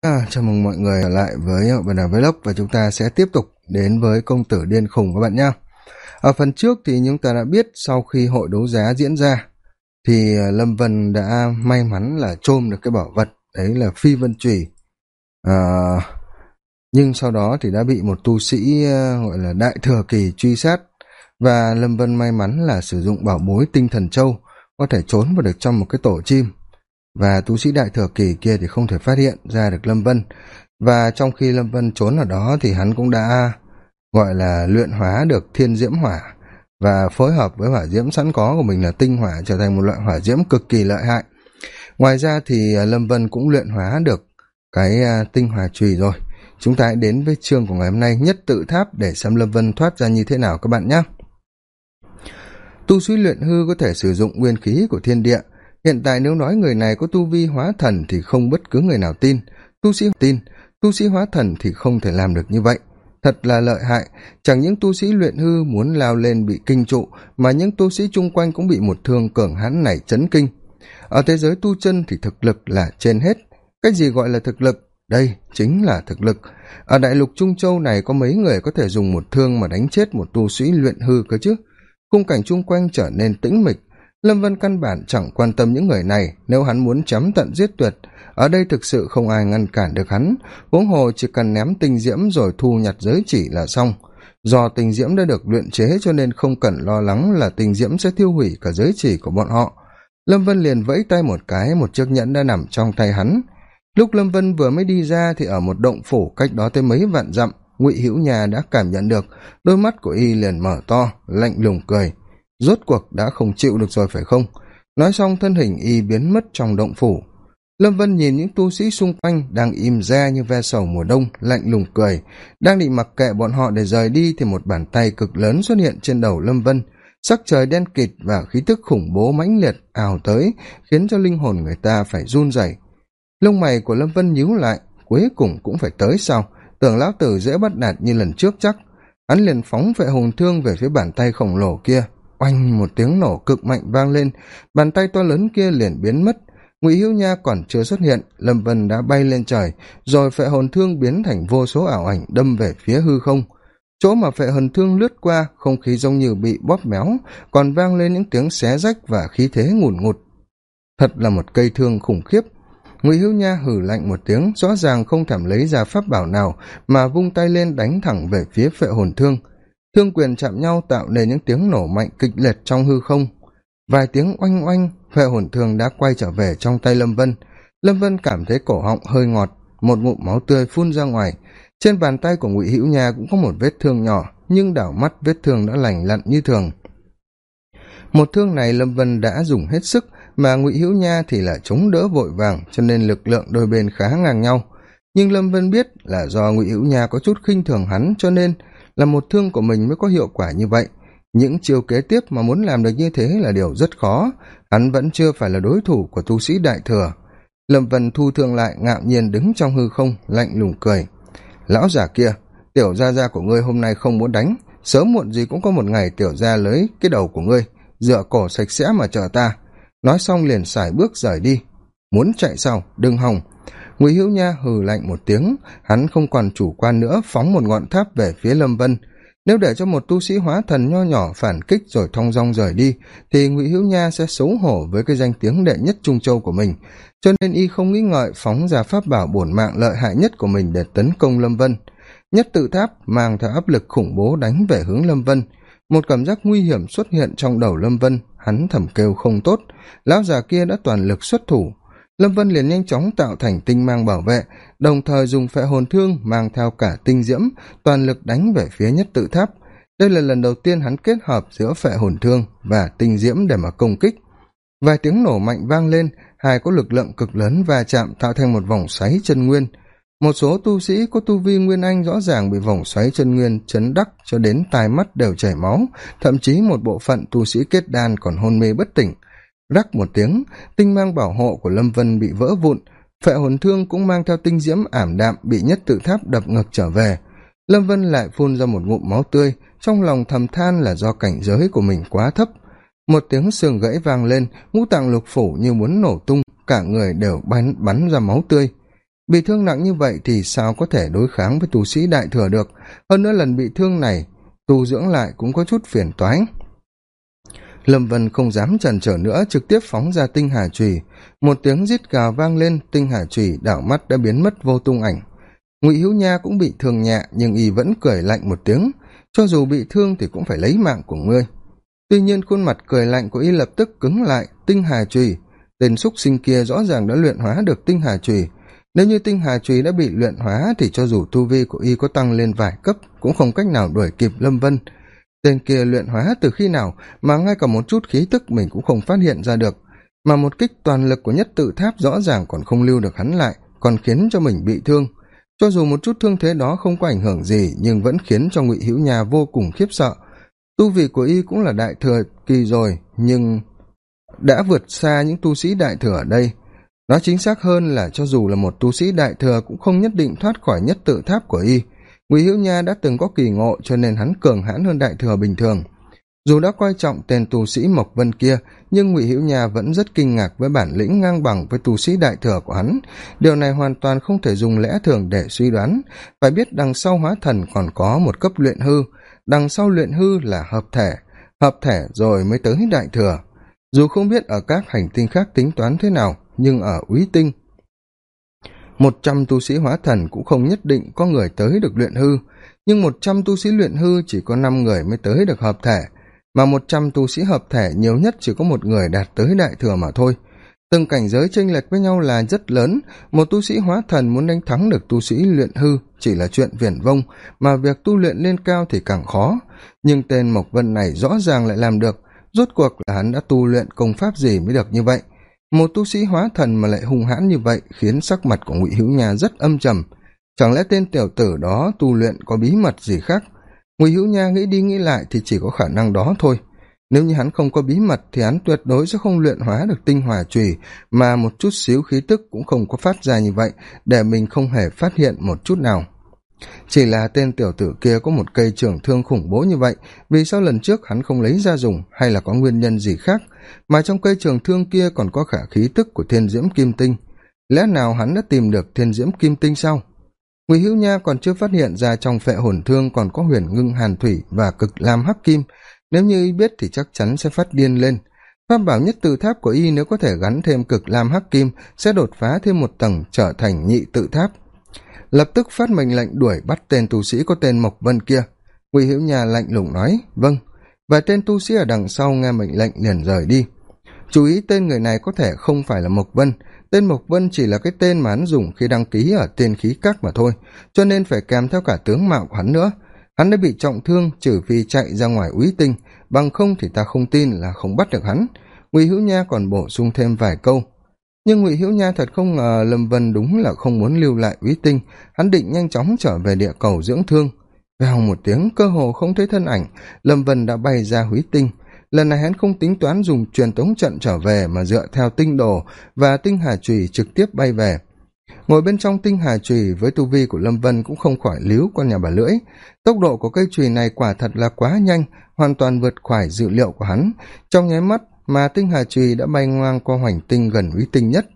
À, chào mừng mọi người trở lại với bạn Bần Đà Vlog và chúng ta sẽ tiếp tục đến với công tử điên khùng các bạn nhé. Ở phần trước thì chúng ta đã biết sau khi hội đấu giá diễn ra thì à, Lâm Vân đã may mắn là trôm được cái bảo vật đấy là phi vân trùy. À, nhưng sau đó thì đã bị một tu sĩ à, gọi là đại thừa kỳ truy sát và Lâm Vân may mắn là sử dụng bảo bối tinh thần châu có thể trốn vào được trong một cái tổ chim và tu sĩ đại thừa kỳ kia thì không thể phát hiện ra được lâm vân. Và trong khi lâm vân trốn ở đó thì hắn cũng đã, gọi là, luyện hóa được thiên diễm hỏa. Và phối hợp với hỏa diễm sẵn có của mình là tinh hỏa trở thành một loại hỏa diễm cực kỳ lợi hại. Ngoài ra thì à, lâm vân cũng luyện hóa được cái à, tinh hỏa trùy rồi. Chúng ta hãy đến với chương của ngày hôm nay, nhất tự tháp, để xem lâm vân thoát ra như thế nào các bạn nhé. Tu sĩ luyện hư có thể sử dụng nguyên khí của thiên địa hiện tại nếu nói người này có tu vi hóa thần thì không bất cứ người nào tin. Tu sĩ tin, tu sĩ hóa thần thì không thể làm được như vậy. Thật là lợi hại. Chẳng những tu sĩ luyện hư muốn lao lên bị kinh trụ, mà những tu sĩ chung quanh cũng bị một thương cường hãn này chấn kinh. Ở thế giới tu chân thì thực lực là trên hết. Cái gì gọi là thực lực? Đây chính là thực lực. Ở đại lục trung châu này có mấy người có thể dùng một thương mà đánh chết một tu sĩ luyện hư cơ chứ? Khung cảnh chung quanh trở nên tĩnh mịch lâm vân căn bản chẳng quan tâm những người này, nếu hắn muốn chấm tận giết tuyệt, ở đây thực sự không ai ngăn cản được hắn. Huống hồ chỉ cần ném tinh diễm rồi thu nhặt giới chỉ là xong. Do tinh diễm đã được luyện chế cho nên không cần lo lắng là tinh diễm sẽ tiêu hủy cả giới chỉ của bọn họ. Lâm vân liền vẫy tay một cái, một chiếc nhẫn đã nằm trong tay hắn. Lúc lâm vân vừa mới đi ra thì ở một động phủ cách đó tới mấy vạn dặm, ngụy hữu nhà đã cảm nhận được, đôi mắt của y liền mở to, lạnh lùng cười rốt cuộc đã không chịu được rồi phải không? Nói xong, thân hình y biến mất trong động phủ. Lâm vân nhìn những tu sĩ xung quanh đang im re như ve sầu mùa đông, lạnh lùng cười. Đang định mặc kệ bọn họ để rời đi thì một bàn tay cực lớn xuất hiện trên đầu lâm vân. Sắc trời đen kịt và khí tức khủng bố mãnh liệt ào tới, khiến cho linh hồn người ta phải run rẩy. Lông mày của lâm vân nhíu lại, cuối cùng cũng phải tới sau tưởng lão tử dễ bắt đạt như lần trước chắc. Hắn liền phóng vệ hùng thương về phía bàn tay khổng lồ kia oanh, một tiếng nổ cực mạnh vang lên. Bàn tay to lớn kia liền biến mất. Ngụy hữu nha còn chưa xuất hiện, lâm vân đã bay lên trời, rồi phệ hồn thương biến thành vô số ảo ảnh đâm về phía hư không. Chỗ mà phệ hồn thương lướt qua, không khí giống như bị bóp méo, còn vang lên những tiếng xé rách và khí thế ngùn ngụt. Thật là một cây thương khủng khiếp. Ngụy hữu nha hử lạnh một tiếng, rõ ràng không thèm lấy ra pháp bảo nào mà vung tay lên đánh thẳng về phía phệ hồn thương thương quyền chạm nhau tạo nên những tiếng nổ mạnh kịch liệt trong hư không. Vài tiếng oanh oanh huệ hồn thương đã quay trở về trong tay lâm vân. Lâm vân cảm thấy cổ họng hơi ngọt, một ngụm máu tươi phun ra ngoài. Trên bàn tay của ngụy hữu nha cũng có một vết thương nhỏ, nhưng đảo mắt vết thương đã lành lặn như thường. Một thương này lâm vân đã dùng hết sức, mà ngụy hữu nha thì là chống đỡ vội vàng, cho nên lực lượng đôi bên khá ngang nhau. Nhưng lâm vân biết là do ngụy hữu nha có chút khinh thường hắn, cho nên là một thương của mình mới có hiệu quả như vậy. Những chiêu kế tiếp mà muốn làm được như thế là điều rất khó. Hắn vẫn chưa phải là đối thủ của tu sĩ đại thừa. Lâm vân thu thương lại ngạo nhiên đứng trong hư không, lạnh lùng cười. Lão giả kia, tiểu gia gia của ngươi hôm nay không muốn đánh. Sớm muộn gì cũng có một ngày tiểu gia lấy cái đầu của ngươi, dựa cổ sạch sẽ mà chờ ta. Nói xong liền x bước rời đi. Muốn chạy sau đừng hòng ngụy hữu nha hừ lạnh một tiếng, hắn không còn chủ quan nữa, phóng một ngọn tháp về phía lâm vân. Nếu để cho một tu sĩ hóa thần nho nhỏ phản kích rồi thong dong rời đi, thì ngụy hữu nha sẽ xấu hổ với cái danh tiếng đệ nhất trung châu của mình. Cho nên y không nghĩ ngợi phóng ra pháp bảo bổn mạng lợi hại nhất của mình để tấn công lâm vân. Nhất tự tháp mang theo áp lực khủng bố đánh về hướng lâm vân. Một cảm giác nguy hiểm xuất hiện trong đầu lâm vân, hắn thầm kêu không tốt. Lão già kia đã toàn lực xuất thủ lâm vân liền nhanh chóng tạo thành tinh mang bảo vệ, đồng thời dùng phệ hồn thương mang theo cả tinh diễm, toàn lực đánh về phía nhất tự tháp. Đây là lần đầu tiên hắn kết hợp giữa phệ hồn thương và tinh diễm để mà công kích. Vài tiếng nổ mạnh vang lên, hai có lực lượng cực lớn va chạm tạo thành một vòng xoáy chân nguyên. Một số tu sĩ có tu vi nguyên anh rõ ràng bị vòng xoáy chân nguyên chấn đắc cho đến tai mắt đều chảy máu, thậm chí một bộ phận tu sĩ kết đan còn hôn mê bất tỉnh rắc một tiếng, tinh mang bảo hộ của lâm vân bị vỡ vụn. Phệ hồn thương cũng mang theo tinh diễm ảm đạm bị nhất tự tháp đập ngực trở về. Lâm vân lại phun ra một ngụm máu tươi, trong lòng thầm than là do cảnh giới của mình quá thấp. Một tiếng sườn gãy vang lên, ngũ tạng lục phủ như muốn nổ tung, cả người đều bắn bắn ra máu tươi. Bị thương nặng như vậy thì sao có thể đối kháng với tu sĩ đại thừa được? Hơn nữa lần bị thương này, tu dưỡng lại cũng có chút phiền toái lâm vân không dám trần trở nữa, trực tiếp phóng ra tinh hà trùy. Một tiếng rít gào vang lên, tinh hà trùy đảo mắt đã biến mất vô tung ảnh. Ngụy hữu nha cũng bị thương nhẹ, nhưng y vẫn cười lạnh một tiếng. Cho dù bị thương thì cũng phải lấy mạng của ngươi. Tuy nhiên khuôn mặt cười lạnh của y lập tức cứng lại. Tinh hà trùy, tên xúc sinh kia rõ ràng đã luyện hóa được tinh hà trùy. Nếu như tinh hà trùy đã bị luyện hóa thì cho dù tu vi của y có tăng lên vài cấp, cũng không cách nào đuổi kịp lâm vân tên kia luyện hóa từ khi nào mà ngay cả một chút khí tức mình cũng không phát hiện ra được, mà một kích toàn lực của nhất tự tháp rõ ràng còn không lưu được hắn lại, còn khiến cho mình bị thương. Cho dù một chút thương thế đó không có ảnh hưởng gì, nhưng vẫn khiến cho ngụy hữu nhà vô cùng khiếp sợ. Tu vị của y cũng là đại thừa kỳ rồi, nhưng đã vượt xa những tu sĩ đại thừa ở đây. Nói chính xác hơn là cho dù là một tu sĩ đại thừa cũng không nhất định thoát khỏi nhất tự tháp của y ngụy hữu nha đã từng có kỳ ngộ cho nên hắn cường hãn hơn đại thừa bình thường. Dù đã coi trọng tên tu sĩ mộc vân kia, nhưng ngụy hữu nha vẫn rất kinh ngạc với bản lĩnh ngang bằng với tu sĩ đại thừa của hắn. Điều này hoàn toàn không thể dùng lẽ thường để suy đoán. Phải biết đằng sau hóa thần còn có một cấp luyện hư. Đằng sau luyện hư là hợp thể. Hợp thể rồi mới tới đại thừa. Dù không biết ở các hành tinh khác tính toán thế nào, nhưng ở úy tinh một trăm tu sĩ hóa thần cũng không nhất định có người tới được luyện hư, nhưng một trăm tu sĩ luyện hư chỉ có năm người mới tới được hợp thể, mà một trăm tu sĩ hợp thể nhiều nhất chỉ có một người đạt tới đại thừa mà thôi. Từng cảnh giới chênh lệch với nhau là rất lớn, một tu sĩ hóa thần muốn đánh thắng được tu sĩ luyện hư chỉ là chuyện viển vông, mà việc tu luyện lên cao thì càng khó. Nhưng tên mộc vân này rõ ràng lại làm được, rốt cuộc là hắn đã tu luyện công pháp gì mới được như vậy? Một tu sĩ hóa thần mà lại hung hãn như vậy khiến sắc mặt của ngụy hữu nha rất âm trầm. Chẳng lẽ tên tiểu tử đó tu luyện có bí mật gì khác? Ngụy hữu nha nghĩ đi nghĩ lại thì chỉ có khả năng đó thôi. Nếu như hắn không có bí mật thì hắn tuyệt đối sẽ không luyện hóa được tinh hòa trùy mà một chút xíu khí tức cũng không có phát ra như vậy, để mình không hề phát hiện một chút nào chỉ là tên tiểu tử kia có một cây trường thương khủng bố như vậy, vì sao lần trước hắn không lấy ra dùng hay là có nguyên nhân gì khác? Mà trong cây trường thương kia còn có khả khí tức của thiên diễm kim tinh. Lẽ nào hắn đã tìm được thiên diễm kim tinh sao? Ngụy hữu nha còn chưa phát hiện ra trong phệ hồn thương còn có huyền ngưng hàn thủy và cực lam hắc kim. Nếu như y biết thì chắc chắn sẽ phát điên lên. Pháp bảo nhất từ tháp của y nếu có thể gắn thêm cực lam hắc kim sẽ đột phá thêm một tầng trở thành nhị tự tháp lập tức phát mệnh lệnh đuổi bắt tên tu sĩ có tên mộc vân kia. Ngụy hữu nhà lạnh lùng nói vâng. Và tên tu sĩ ở đằng sau nghe mệnh lệnh liền rời đi. Chú ý tên người này có thể không phải là mộc vân. Tên mộc vân chỉ là cái tên mà hắn dùng khi đăng ký ở tiên khí các mà thôi, cho nên phải kèm theo cả tướng mạo của hắn nữa. Hắn đã bị trọng thương trừ phi chạy ra ngoài úy tinh, bằng không thì ta không tin là không bắt được hắn. Ngụy hữu nha còn bổ sung thêm vài câu nhưng ngụy hữu nha thật không ngờ lâm vân đúng là không muốn lưu lại úy tinh. Hắn định nhanh chóng trở về địa cầu dưỡng thương. Vèo một tiếng, cơ hồ không thấy thân ảnh, lâm vân đã bay ra húy tinh. Lần này hắn không tính toán dùng truyền tống trận trở về mà dựa theo tinh đồ và tinh hà trùy trực tiếp bay về. Ngồi bên trong tinh hà trùy với tu vi của lâm vân cũng không khỏi líu con nhà bà lưỡi. Tốc độ của cây trùy này quả thật là quá nhanh, hoàn toàn vượt khỏi dự liệu của hắn. Trong nháy mắt mà tinh hà trùy đã bay ngoang qua hoành tinh gần uy tinh nhất.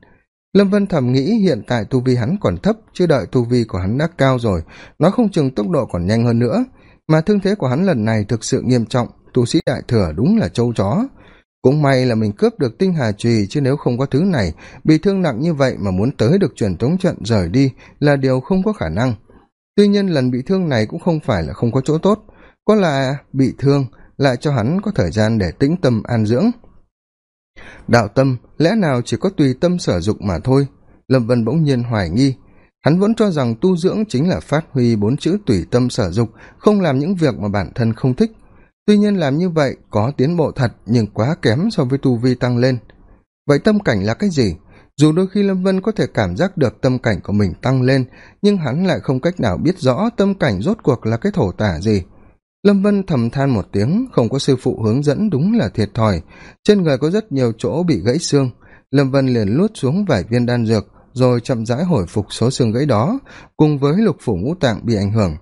Lâm vân thầm nghĩ hiện tại tu vi hắn còn thấp, chưa đợi tu vi của hắn đã cao rồi nó không chừng tốc độ còn nhanh hơn nữa. Mà thương thế của hắn lần này thực sự nghiêm trọng, tu sĩ đại thừa đúng là châu chó. Cũng may là mình cướp được tinh hà trùy chứ nếu không có thứ này, bị thương nặng như vậy mà muốn tới được truyền tống trận rời đi là điều không có khả năng. Tuy nhiên lần bị thương này cũng không phải là không có chỗ tốt. Có là bị thương, lại cho hắn có thời gian để tĩnh tâm an dưỡng đạo tâm, lẽ nào chỉ có tùy tâm sở dụng mà thôi? Lâm vân bỗng nhiên hoài nghi. Hắn vẫn cho rằng tu dưỡng chính là phát huy bốn chữ tùy tâm sở dục, không làm những việc mà bản thân không thích. Tuy nhiên làm như vậy có tiến bộ thật, nhưng quá kém so với tu vi tăng lên. Vậy tâm cảnh là cái gì? Dù đôi khi lâm vân có thể cảm giác được tâm cảnh của mình tăng lên, nhưng hắn lại không cách nào biết rõ tâm cảnh rốt cuộc là cái thổ tả gì lâm vân thầm than một tiếng, không có sư phụ hướng dẫn đúng là thiệt thòi. Trên người có rất nhiều chỗ bị gãy xương. Lâm vân liền luốt xuống vài viên đan dược, rồi chậm rãi hồi phục số xương gãy đó, cùng với lục phủ ngũ tạng bị ảnh hưởng.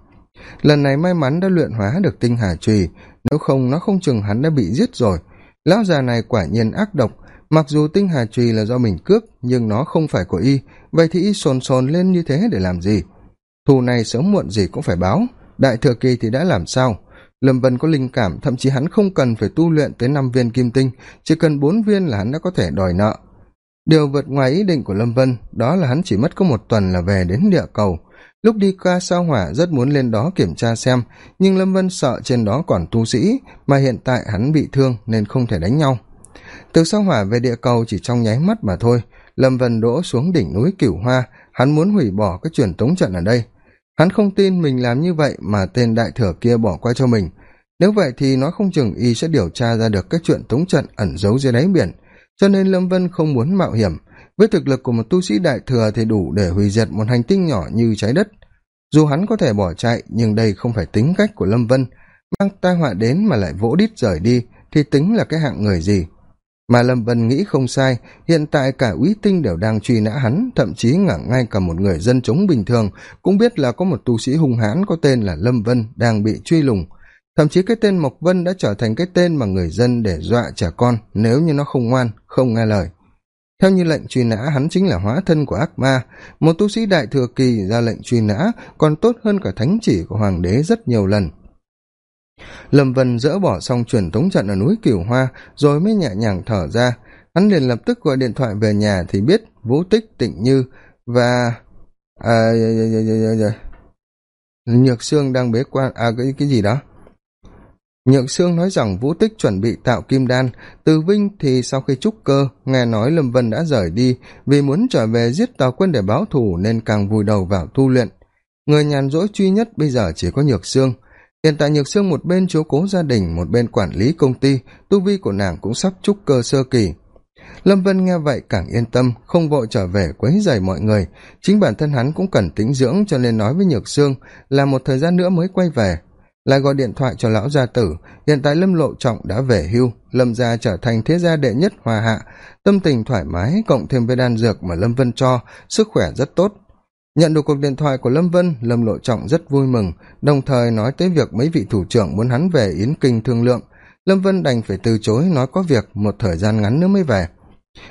Lần này may mắn đã luyện hóa được tinh hà trùy nếu không nó không chừng hắn đã bị giết rồi. Lão già này quả nhiên ác độc, mặc dù tinh hà trùy là do mình cướp, nhưng nó không phải của y, vậy thì y sồn sồn lên như thế để làm gì? Thù này sớm muộn gì cũng phải báo, đại thừa kỳ thì đã làm sao? Lâm vân có linh cảm, thậm chí hắn không cần phải tu luyện tới năm viên kim tinh, chỉ cần bốn viên là hắn đã có thể đòi nợ. Điều vượt ngoài ý định của lâm vân đó là hắn chỉ mất có một tuần là về đến địa cầu. Lúc đi qua sao hỏa, rất muốn lên đó kiểm tra xem, nhưng lâm vân sợ trên đó còn tu sĩ, mà hiện tại hắn bị thương nên không thể đánh nhau. Từ sao hỏa về địa cầu chỉ trong nháy mắt mà thôi, lâm vân đỗ xuống đỉnh núi cửu hoa, hắn muốn hủy bỏ cái truyền tống trận ở đây hắn không tin mình làm như vậy mà tên đại thừa kia bỏ qua cho mình. Nếu vậy thì nó không chừng y sẽ điều tra ra được cái chuyện tống trận ẩn giấu dưới đáy biển. Cho nên lâm vân không muốn mạo hiểm. Với thực lực của một tu sĩ đại thừa thì đủ để hủy diệt một hành tinh nhỏ như trái đất. Dù hắn có thể bỏ chạy, nhưng đây không phải tính cách của lâm vân. Mang tai họa đến mà lại vỗ đít rời đi, thì tính là cái hạng người gì? Mà lâm vân nghĩ không sai, hiện tại cả úy tinh đều đang truy nã hắn, thậm chí ngả ngay cả một người dân chúng bình thường. Cũng biết là có một tu sĩ hung hãn có tên là lâm vân đang bị truy lùng. Thậm chí cái tên mộc vân đã trở thành cái tên mà người dân để dọa trẻ con, nếu như nó không ngoan, không nghe lời. Theo như lệnh truy nã, hắn chính là hóa thân của ác ma. Một tu sĩ đại thừa kỳ ra lệnh truy nã, còn tốt hơn cả thánh chỉ của hoàng đế rất nhiều lần lâm vân dỡ bỏ xong truyền tống trận ở núi cửu hoa rồi mới nhẹ nhàng thở ra. Hắn liền lập tức gọi điện thoại về nhà thì biết vũ tích tịnh như và à, dạ, dạ, dạ, nhược sương đang bế quan à cái cái gì đó. Nhược sương nói rằng vũ tích chuẩn bị tạo kim đan. Từ vinh thì sau khi trúc cơ nghe nói lâm vân đã rời đi vì muốn trở về giết tàu quân để báo thù nên càng vùi đầu vào tu luyện. Người nhàn rỗi duy nhất bây giờ chỉ có nhược sương hiện tại nhược sương một bên chiếu cố gia đình, một bên quản lý công ty, tu vi của nàng cũng sắp trúc cơ sơ kỳ. Lâm vân nghe vậy càng yên tâm, không vội trở về quấy dày mọi người. Chính bản thân hắn cũng cần tĩnh dưỡng cho nên nói với nhược sương là một thời gian nữa mới quay về. Lại gọi điện thoại cho lão gia tử. Hiện tại lâm lộ trọng đã về hưu, lâm gia trở thành thế gia đệ nhất hòa hạ. Tâm tình thoải mái cộng thêm với đan dược mà lâm vân cho, sức khỏe rất tốt nhận được cuộc điện thoại của lâm vân, lâm lộ trọng rất vui mừng, đồng thời nói tới việc mấy vị thủ trưởng muốn hắn về yến kinh thương lượng. Lâm vân đành phải từ chối, nói có việc, một thời gian ngắn nữa mới về.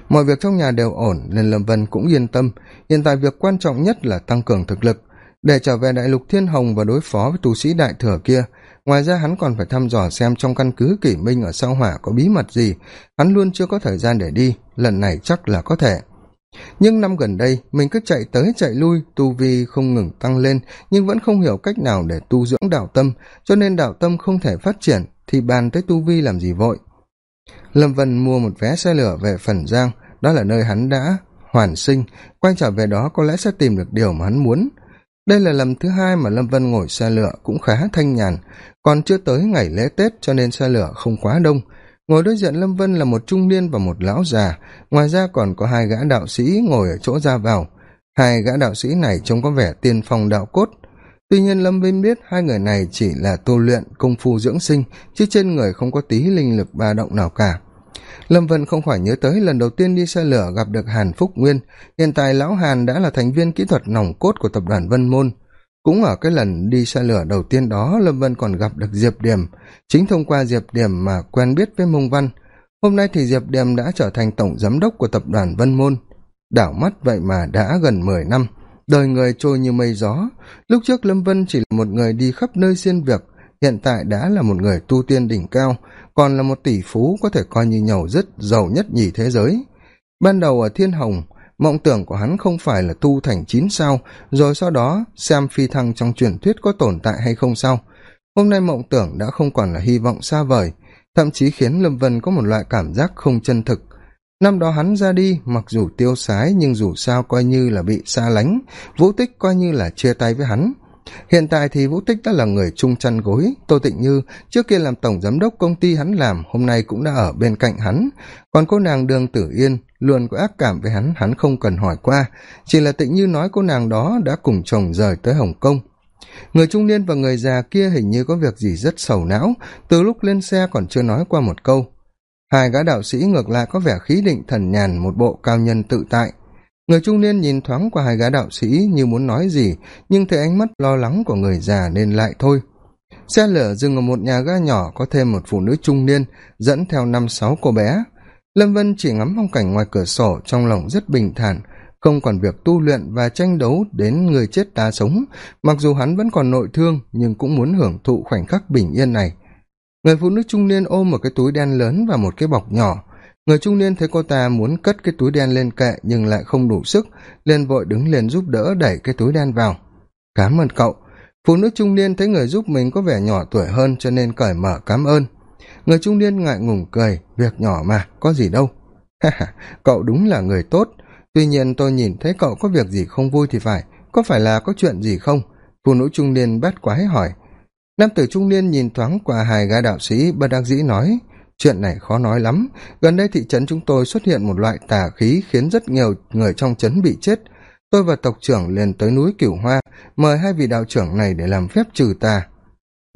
Mọi việc trong nhà đều ổn, nên lâm vân cũng yên tâm. Hiện tại việc quan trọng nhất là tăng cường thực lực. Để trở về đại lục thiên hồng và đối phó với tu sĩ đại thừa kia, ngoài ra hắn còn phải thăm dò xem trong căn cứ kỷ minh ở sao hỏa có bí mật gì. Hắn luôn chưa có thời gian để đi, lần này chắc là có thể nhưng năm gần đây, mình cứ chạy tới chạy lui, tu vi không ngừng tăng lên, nhưng vẫn không hiểu cách nào để tu dưỡng đạo tâm. Cho nên đạo tâm không thể phát triển, thì bàn tới tu vi làm gì vội? Lâm vân mua một vé xe lửa về phần giang. Đó là nơi hắn đã hoàn sinh. Quay trở về đó có lẽ sẽ tìm được điều mà hắn muốn. Đây là lần thứ hai mà lâm vân ngồi xe lửa cũng khá thanh nhàn. Còn chưa tới ngày lễ tết cho nên xe lửa không quá đông ngồi đối diện lâm vân là một trung niên và một lão già. Ngoài ra còn có hai gã đạo sĩ ngồi ở chỗ ra vào. Hai gã đạo sĩ này trông có vẻ tiên phong đạo cốt. Tuy nhiên lâm vinh biết hai người này chỉ là tu luyện công phu dưỡng sinh, chứ trên người không có tí linh lực ba động nào cả. Lâm vân không khỏi nhớ tới lần đầu tiên đi xe lửa gặp được hàn phúc nguyên. Hiện tại lão hàn đã là thành viên kỹ thuật nòng cốt của tập đoàn vân môn cũng ở cái lần đi xe lửa đầu tiên đó, lâm vân còn gặp được diệp điểm. Chính thông qua diệp điểm mà quen biết với mông văn, hôm nay thì diệp điểm đã trở thành tổng giám đốc của tập đoàn vân môn. Đảo mắt vậy mà đã gần mười năm, đời người trôi như mây gió. Lúc trước lâm vân chỉ là một người đi khắp nơi xin việc, hiện tại đã là một người tu tiên đỉnh cao, còn là một tỷ phú có thể coi như nhầu dứt, giàu nhất nhì thế giới. Ban đầu ở thiên hồng mộng tưởng của hắn không phải là tu thành chín sao, rồi sau đó xem phi thăng trong truyền thuyết có tồn tại hay không sao? Hôm nay mộng tưởng đã không còn là hy vọng xa vời, thậm chí khiến lâm vân có một loại cảm giác không chân thực. Năm đó hắn ra đi, mặc dù tiêu sái nhưng dù sao coi như là bị xa lánh, vũ tích coi như là chia tay với hắn hiện tại thì vũ tích đã là người chung chăn gối. Tô tịnh như, trước kia làm tổng giám đốc công ty hắn làm, hôm nay cũng đã ở bên cạnh hắn. Còn cô nàng đường tử yên luôn có ác cảm với hắn hắn không cần hỏi qua. Chỉ là tịnh như nói cô nàng đó đã cùng chồng rời tới hồng kông. Người trung niên và người già kia hình như có việc gì rất sầu não, từ lúc lên xe còn chưa nói qua một câu. Hai gã đạo sĩ ngược lại có vẻ khí định thần nhàn, một bộ cao nhân tự tại người trung niên nhìn thoáng qua hai gã đạo sĩ như muốn nói gì, nhưng thấy ánh mắt lo lắng của người già nên lại thôi. Xe lửa dừng ở một nhà ga nhỏ có thêm một phụ nữ trung niên, dẫn theo năm sáu cô bé. Lâm vân chỉ ngắm phong cảnh ngoài cửa sổ trong lòng rất bình thản, không còn việc tu luyện và tranh đấu đến người chết ta sống. Mặc dù hắn vẫn còn nội thương, nhưng cũng muốn hưởng thụ khoảnh khắc bình yên này. Người phụ nữ trung niên ôm một cái túi đen lớn và một cái bọc nhỏ người trung niên thấy cô ta muốn cất cái túi đen lên kệ nhưng lại không đủ sức, liền vội đứng lên giúp đỡ đẩy cái túi đen vào. Cám ơn cậu. Phụ nữ trung niên thấy người giúp mình có vẻ nhỏ tuổi hơn cho nên cởi mở cám ơn. Người trung niên ngại ngùng cười, việc nhỏ mà, có gì đâu. Ha ha, cậu đúng là người tốt. Tuy nhiên tôi nhìn thấy cậu có việc gì không vui thì phải, có phải là có chuyện gì không? Phụ nữ trung niên bắt quái hỏi. Nam tử trung niên nhìn thoáng qua hai gã đạo sĩ bất đắc dĩ nói chuyện này khó nói lắm. Gần đây thị trấn chúng tôi xuất hiện một loại tà khí khiến rất nhiều người trong trấn bị chết. Tôi và tộc trưởng liền tới núi cửu hoa, mời hai vị đạo trưởng này để làm phép trừ tà.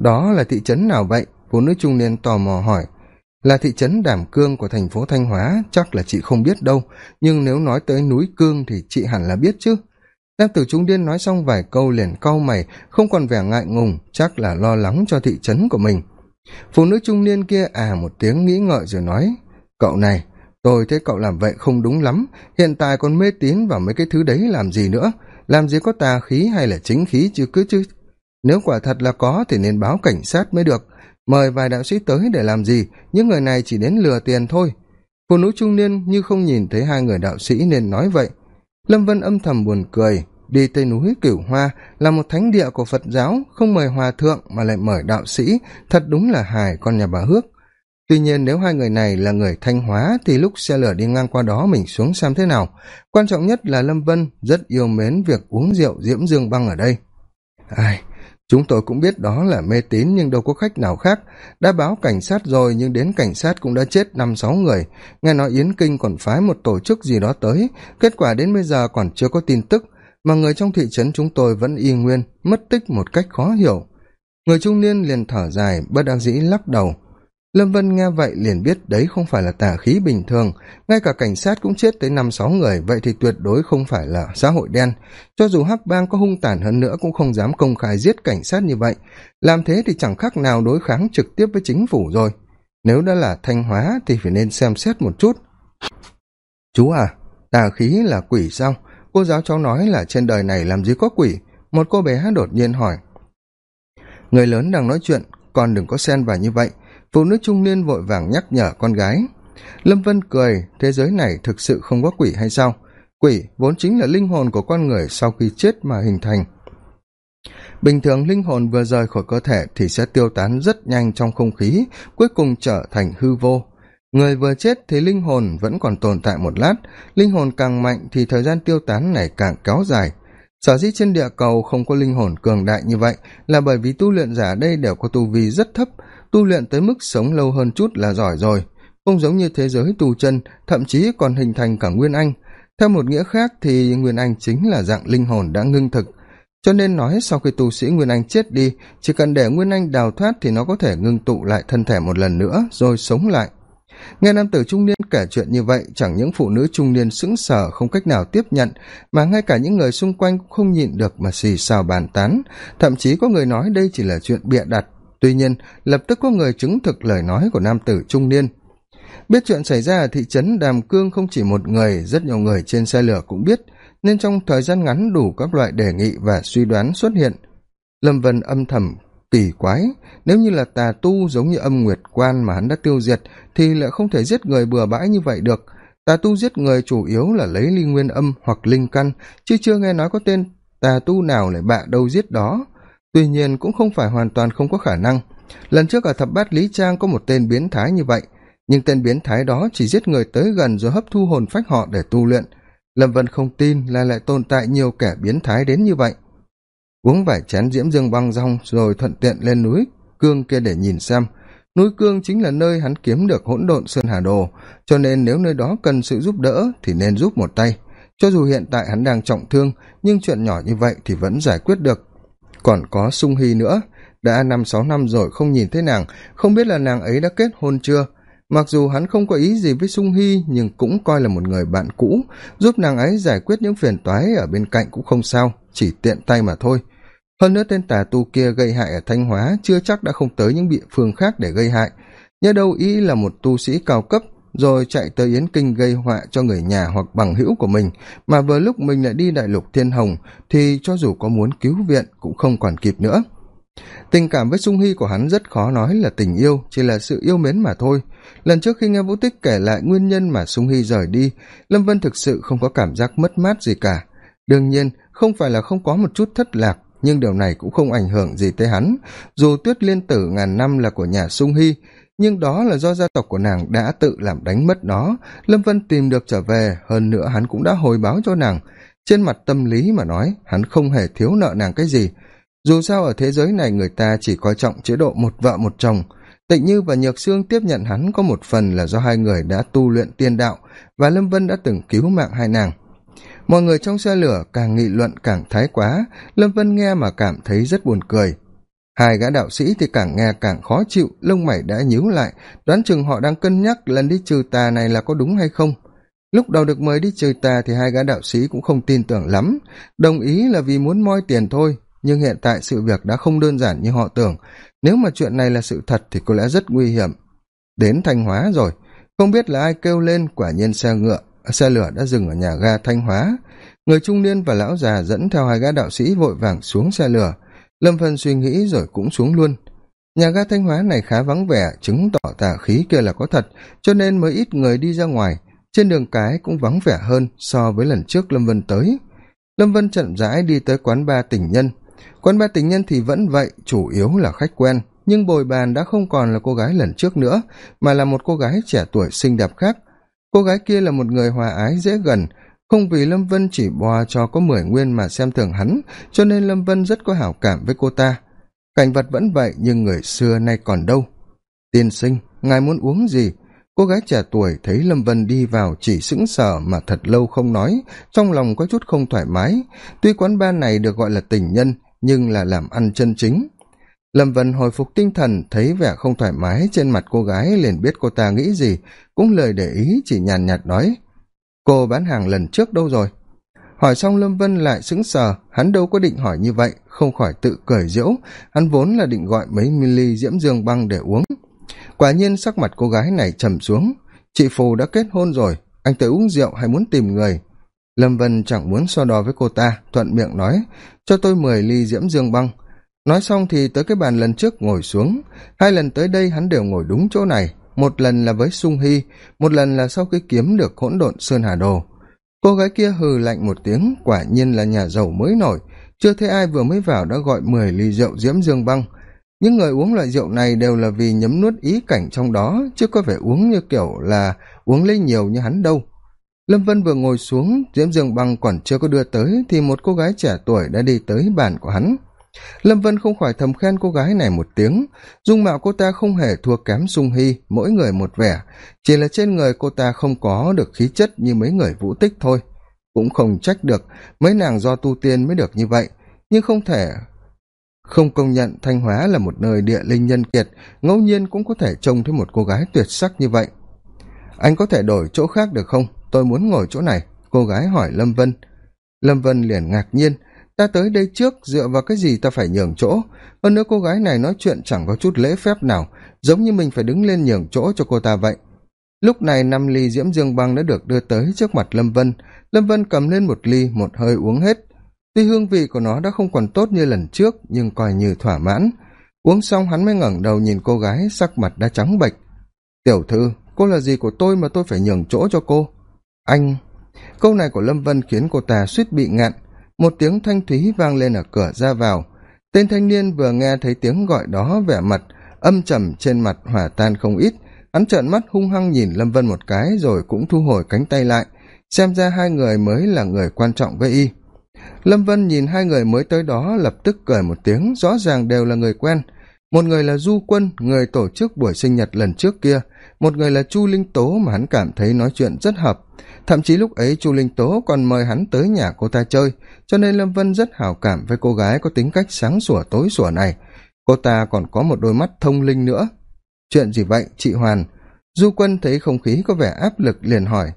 Đó là thị trấn nào vậy? Phụ nữ trung niên tò mò hỏi. Là thị trấn đảm cương của thành phố thanh hóa, chắc là chị không biết đâu. Nhưng nếu nói tới núi cương thì chị hẳn là biết chứ. Nam tử trung điên nói xong vài câu liền cau mày, không còn vẻ ngại ngùng, chắc là lo lắng cho thị trấn của mình phụ nữ trung niên kia à một tiếng nghĩ ngợi rồi nói, cậu này, tôi thấy cậu làm vậy không đúng lắm. Hiện tại còn mê tín vào mấy cái thứ đấy làm gì nữa? Làm gì có tà khí hay là chính khí chứ cứ chứ? Nếu quả thật là có thì nên báo cảnh sát mới được. Mời vài đạo sĩ tới để làm gì? Những người này chỉ đến lừa tiền thôi. Phụ nữ trung niên như không nhìn thấy hai người đạo sĩ nên nói vậy. Lâm vân âm thầm buồn cười đi tây núi cửu hoa là một thánh địa của phật giáo, không mời hòa thượng mà lại mời đạo sĩ, thật đúng là hài con nhà bà hước. Tuy nhiên nếu hai người này là người thanh hóa thì lúc xe lửa đi ngang qua đó mình xuống xem thế nào. Quan trọng nhất là lâm vân rất yêu mến việc uống rượu diễm dương băng ở đây. Ai, chúng tôi cũng biết đó là mê tín nhưng đâu có khách nào khác. Đã báo cảnh sát rồi nhưng đến cảnh sát cũng đã chết năm sáu người. Nghe nói yến kinh còn phái một tổ chức gì đó tới. Kết quả đến bây giờ còn chưa có tin tức mà người trong thị trấn chúng tôi vẫn y nguyên, mất tích một cách khó hiểu. Người trung niên liền thở dài, bất đắc dĩ lắc đầu. Lâm vân nghe vậy liền biết đấy không phải là tà khí bình thường, ngay cả cảnh sát cũng chết tới năm sáu người, vậy thì tuyệt đối không phải là xã hội đen. Cho dù hắc bang có hung tàn hơn nữa cũng không dám công khai giết cảnh sát như vậy. Làm thế thì chẳng khác nào đối kháng trực tiếp với chính phủ rồi. Nếu đã là thanh hóa thì phải nên xem xét một chút. Chú à tà khí là quỷ sao? Cô giáo cháu nói là trên đời này làm gì có quỷ. Một cô bé đột nhiên hỏi. Người lớn đang nói chuyện, con đừng có xen vào như vậy. Phụ nữ trung niên vội vàng nhắc nhở con gái. Lâm vân cười, thế giới này thực sự không có quỷ hay sao? Quỷ vốn chính là linh hồn của con người sau khi chết mà hình thành. Bình thường linh hồn vừa rời khỏi cơ thể thì sẽ tiêu tán rất nhanh trong không khí, cuối cùng trở thành hư vô người vừa chết thì linh hồn vẫn còn tồn tại một lát. Linh hồn càng mạnh thì thời gian tiêu tán này càng kéo dài. Sở dĩ trên địa cầu không có linh hồn cường đại như vậy là bởi vì tu luyện giả đây đều có tu vi rất thấp. Tu luyện tới mức sống lâu hơn chút là giỏi rồi. Không giống như thế giới tu chân, thậm chí còn hình thành cả nguyên anh. Theo một nghĩa khác thì nguyên anh chính là dạng linh hồn đã ngưng thực. Cho nên nói sau khi tu sĩ nguyên anh chết đi, chỉ cần để nguyên anh đào thoát thì nó có thể ngưng tụ lại thân thể một lần nữa, rồi sống lại nghe nam tử trung niên kể chuyện như vậy, chẳng những phụ nữ trung niên sững sờ không cách nào tiếp nhận, mà ngay cả những người xung quanh cũng không nhịn được mà xì xào bàn tán. Thậm chí có người nói đây chỉ là chuyện bịa đặt. Tuy nhiên, lập tức có người chứng thực lời nói của nam tử trung niên. Biết chuyện xảy ra ở thị trấn đàm cương không chỉ một người, rất nhiều người trên xe lửa cũng biết, nên trong thời gian ngắn đủ các loại đề nghị và suy đoán xuất hiện. Lâm vân âm thầm kỳ quái. Nếu như là tà tu giống như âm nguyệt quan mà hắn đã tiêu diệt, thì lại không thể giết người bừa bãi như vậy được. Tà tu giết người chủ yếu là lấy linh nguyên âm hoặc linh căn, chứ chưa nghe nói có tên tà tu nào lại bạ đâu giết đó. Tuy nhiên cũng không phải hoàn toàn không có khả năng. Lần trước ở thập bát lý trang có một tên biến thái như vậy, nhưng tên biến thái đó chỉ giết người tới gần rồi hấp thu hồn phách họ để tu luyện. Lâm vân không tin là lại tồn tại nhiều kẻ biến thái đến như vậy uống vài chén diễm dương băng rong rồi thuận tiện lên núi cương kia để nhìn xem. Núi cương chính là nơi hắn kiếm được hỗn độn sơn hà đồ, cho nên nếu nơi đó cần sự giúp đỡ thì nên giúp một tay. Cho dù hiện tại hắn đang trọng thương, nhưng chuyện nhỏ như vậy thì vẫn giải quyết được. Còn có sung hy nữa, đã năm sáu năm rồi không nhìn thấy nàng, không biết là nàng ấy đã kết hôn chưa. Mặc dù hắn không có ý gì với sung hy, nhưng cũng coi là một người bạn cũ, giúp nàng ấy giải quyết những phiền toái ở bên cạnh cũng không sao, chỉ tiện tay mà thôi hơn nữa tên tà tu kia gây hại ở thanh hóa chưa chắc đã không tới những địa phương khác để gây hại. Nhớ đâu ý là một tu sĩ cao cấp, rồi chạy tới yến kinh gây họa cho người nhà hoặc bằng hữu của mình, mà vừa lúc mình lại đi đại lục thiên hồng, thì cho dù có muốn cứu viện cũng không còn kịp nữa. Tình cảm với sung hy của hắn rất khó nói là tình yêu, chỉ là sự yêu mến mà thôi. Lần trước khi nghe vũ tích kể lại nguyên nhân mà sung hy rời đi, lâm vân thực sự không có cảm giác mất mát gì cả. Đương nhiên, không phải là không có một chút thất lạc nhưng điều này cũng không ảnh hưởng gì tới hắn. Dù tuyết liên tử ngàn năm là của nhà sung hy, nhưng đó là do gia tộc của nàng đã tự làm đánh mất nó. Lâm vân tìm được trở về, hơn nữa hắn cũng đã hồi báo cho nàng. Trên mặt tâm lý mà nói, hắn không hề thiếu nợ nàng cái gì. Dù sao ở thế giới này người ta chỉ coi trọng chế độ một vợ một chồng. Tịnh như và nhược sương tiếp nhận hắn có một phần là do hai người đã tu luyện tiên đạo, và lâm vân đã từng cứu mạng hai nàng mọi người trong xe lửa càng nghị luận càng thái quá, lâm vân nghe mà cảm thấy rất buồn cười. Hai gã đạo sĩ thì càng nghe càng khó chịu, lông mày đã nhíu lại, đoán chừng họ đang cân nhắc lần đi trừ tà này là có đúng hay không. Lúc đầu được mời đi trừ tà thì hai gã đạo sĩ cũng không tin tưởng lắm, đồng ý là vì muốn moi tiền thôi, nhưng hiện tại sự việc đã không đơn giản như họ tưởng. Nếu mà chuyện này là sự thật thì có lẽ rất nguy hiểm. Đến thanh hóa rồi, không biết là ai kêu lên quả nhiên xe ngựa xe lửa đã dừng ở nhà ga thanh hóa. Người trung niên và lão già dẫn theo hai gã đạo sĩ vội vàng xuống xe lửa. Lâm vân suy nghĩ rồi cũng xuống luôn. Nhà ga thanh hóa này khá vắng vẻ, chứng tỏ tà khí kia là có thật, cho nên mới ít người đi ra ngoài. Trên đường cái cũng vắng vẻ hơn so với lần trước lâm vân tới. Lâm vân chậm rãi đi tới quán ba tình nhân. Quán ba tình nhân thì vẫn vậy, chủ yếu là khách quen. Nhưng bồi bàn đã không còn là cô gái lần trước nữa, mà là một cô gái trẻ tuổi xinh đẹp khác cô gái kia là một người hòa ái dễ gần. Không vì lâm vân chỉ bò cho có mười nguyên mà xem thường hắn, cho nên lâm vân rất có hảo cảm với cô ta. Cảnh vật vẫn vậy, nhưng người xưa nay còn đâu? Tiên sinh, ngài muốn uống gì? Cô gái trẻ tuổi thấy lâm vân đi vào chỉ sững sờ mà thật lâu không nói, trong lòng có chút không thoải mái. Tuy quán bar này được gọi là tình nhân, nhưng là làm ăn chân chính lâm vân hồi phục tinh thần, thấy vẻ không thoải mái trên mặt cô gái, liền biết cô ta nghĩ gì, cũng lời để ý, chỉ nhàn nhạt nói, cô bán hàng lần trước đâu rồi? Hỏi xong lâm vân lại sững sờ, hắn đâu có định hỏi như vậy, không khỏi tự cười giễu, hắn vốn là định gọi mấy mili diễm dương băng để uống. Quả nhiên sắc mặt cô gái này trầm xuống, chị phù đã kết hôn rồi, anh tới uống rượu hay muốn tìm người? Lâm vân chẳng muốn so đo với cô ta, thuận miệng nói, cho tôi mười ly diễm dương băng nói xong thì tới cái bàn lần trước ngồi xuống. Hai lần tới đây hắn đều ngồi đúng chỗ này. Một lần là với sung hy một lần là sau khi kiếm được hỗn độn sơn hà đồ. Cô gái kia hừ lạnh một tiếng, quả nhiên là nhà giàu mới nổi. Chưa thấy ai vừa mới vào đã gọi mười ly rượu diễm dương băng. Những người uống loại rượu này đều là vì nhấm nuốt ý cảnh trong đó, chứ có phải uống như kiểu là uống lấy nhiều như hắn đâu. Lâm vân vừa ngồi xuống, diễm dương băng còn chưa có đưa tới, thì một cô gái trẻ tuổi đã đi tới bàn của hắn lâm vân không khỏi thầm khen cô gái này một tiếng. Dung mạo cô ta không hề thua kém sung hy, mỗi người một vẻ. Chỉ là trên người cô ta không có được khí chất như mấy người vũ tích thôi. Cũng không trách được, mấy nàng do tu tiên mới được như vậy. Nhưng không thể không công nhận thanh hóa là một nơi địa linh nhân kiệt, ngẫu nhiên cũng có thể trông thấy một cô gái tuyệt sắc như vậy. Anh có thể đổi chỗ khác được không? Tôi muốn ngồi chỗ này, cô gái hỏi lâm vân. Lâm vân liền ngạc nhiên ta tới đây trước, dựa vào cái gì ta phải nhường chỗ? Hơn nữa cô gái này nói chuyện chẳng có chút lễ phép nào, giống như mình phải đứng lên nhường chỗ cho cô ta vậy. Lúc này năm ly diễm dương băng đã được đưa tới trước mặt lâm vân. Lâm vân cầm lên một ly, một hơi uống hết. Tuy hương vị của nó đã không còn tốt như lần trước, nhưng coi như thỏa mãn. Uống xong hắn mới ngẩng đầu nhìn cô gái, sắc mặt đã trắng bệch. Tiểu thư, cô là gì của tôi mà tôi phải nhường chỗ cho cô? Anh. Câu này của lâm vân khiến cô ta suýt bị ngạn một tiếng thanh thúy vang lên ở cửa ra vào. Tên thanh niên vừa nghe thấy tiếng gọi đó vẻ mặt âm trầm trên mặt hỏa tan không ít. Hắn trợn mắt hung hăng nhìn lâm vân một cái rồi cũng thu hồi cánh tay lại. Xem ra hai người mới là người quan trọng với y. Lâm vân nhìn hai người mới tới đó lập tức cười một tiếng, rõ ràng đều là người quen một người là du quân, người tổ chức buổi sinh nhật lần trước kia. Một người là chu linh tố mà hắn cảm thấy nói chuyện rất hợp. Thậm chí lúc ấy chu linh tố còn mời hắn tới nhà cô ta chơi, cho nên lâm vân rất hào cảm với cô gái có tính cách sáng sủa, tối sủa này. Cô ta còn có một đôi mắt thông linh nữa. Chuyện gì vậy, chị hoàn? Du quân thấy không khí có vẻ áp lực liền hỏi.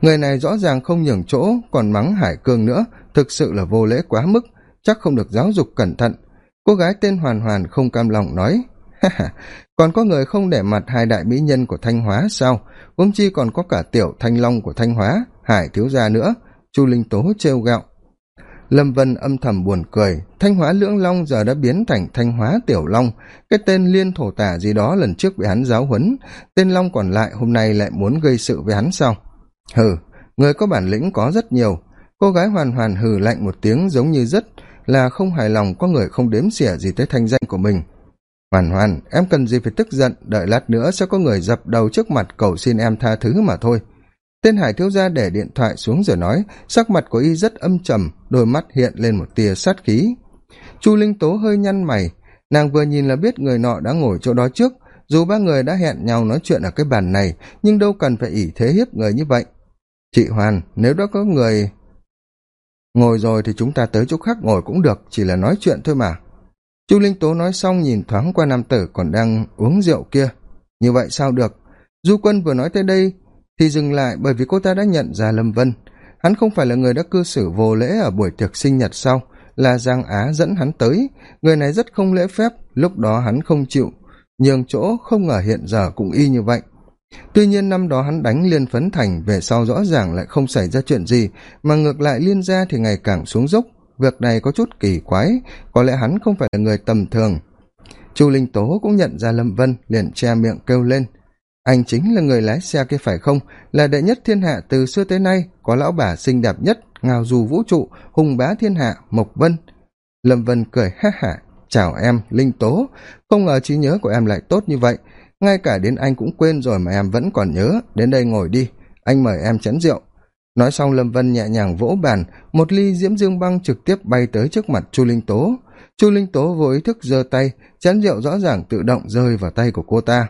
Người này rõ ràng không nhường chỗ, còn mắng hải cương nữa, thực sự là vô lễ quá mức, chắc không được giáo dục cẩn thận cô gái tên hoàn hoàn không cam lòng nói còn có người không để mặt hai đại mỹ nhân của thanh hóa sao? Huống chi còn có cả tiểu thanh long của thanh hóa, hải thiếu gia nữa, chu linh tố trêu gạo. Lâm vân âm thầm buồn cười, thanh hóa lưỡng long giờ đã biến thành thanh hóa tiểu long. Cái tên liên thổ tả gì đó lần trước bị hắn giáo huấn, tên long còn lại hôm nay lại muốn gây sự với hắn sao? Hừ, người có bản lĩnh có rất nhiều. Cô gái hoàn hoàn hừ lạnh một tiếng giống như rất là không hài lòng có người không đếm xỉa gì tới thanh danh của mình. Hoàn hoàn, em cần gì phải tức giận, đợi lát nữa sẽ có người dập đầu trước mặt cầu xin em tha thứ mà thôi. Tên hải thiếu gia để điện thoại xuống rồi nói, sắc mặt của y rất âm trầm, đôi mắt hiện lên một tia sát khí. Chu linh tố hơi nhăn mày, nàng vừa nhìn là biết người nọ đã ngồi chỗ đó trước, dù ba người đã hẹn nhau nói chuyện ở cái bàn này, nhưng đâu cần phải ỷ thế hiếp người như vậy. Chị hoàn, nếu đã có người ngồi rồi thì chúng ta tới chỗ khác ngồi cũng được, chỉ là nói chuyện thôi mà. Chu linh tố nói xong nhìn thoáng qua nam tử còn đang uống rượu kia. Như vậy sao được? Du quân vừa nói tới đây thì dừng lại bởi vì cô ta đã nhận ra lâm vân. Hắn không phải là người đã cư xử vô lễ ở buổi tiệc sinh nhật sau, là giang á dẫn hắn tới. Người này rất không lễ phép, lúc đó hắn không chịu. Nhường chỗ không ngờ hiện giờ cũng y như vậy tuy nhiên năm đó hắn đánh liên phấn thành, về sau rõ ràng lại không xảy ra chuyện gì, mà ngược lại liên gia thì ngày càng xuống dốc. Việc này có chút kỳ quái, có lẽ hắn không phải là người tầm thường. Chu linh tố cũng nhận ra lâm vân, liền che miệng kêu lên. Anh chính là người lái xe kia phải không? Là đệ nhất thiên hạ từ xưa tới nay, có lão bà xinh đẹp nhất ngào dù vũ trụ, hùng bá thiên hạ, mộc vân. Lâm vân cười ha hả, chào em, linh tố. Không ngờ trí nhớ của em lại tốt như vậy ngay cả đến anh cũng quên rồi mà em vẫn còn nhớ. Đến đây ngồi đi, anh mời em chén rượu. Nói xong lâm vân nhẹ nhàng vỗ bàn, một ly diễm dương băng trực tiếp bay tới trước mặt chu linh tố. Chu linh tố vô ý thức giơ tay, chén rượu rõ ràng tự động rơi vào tay của cô ta.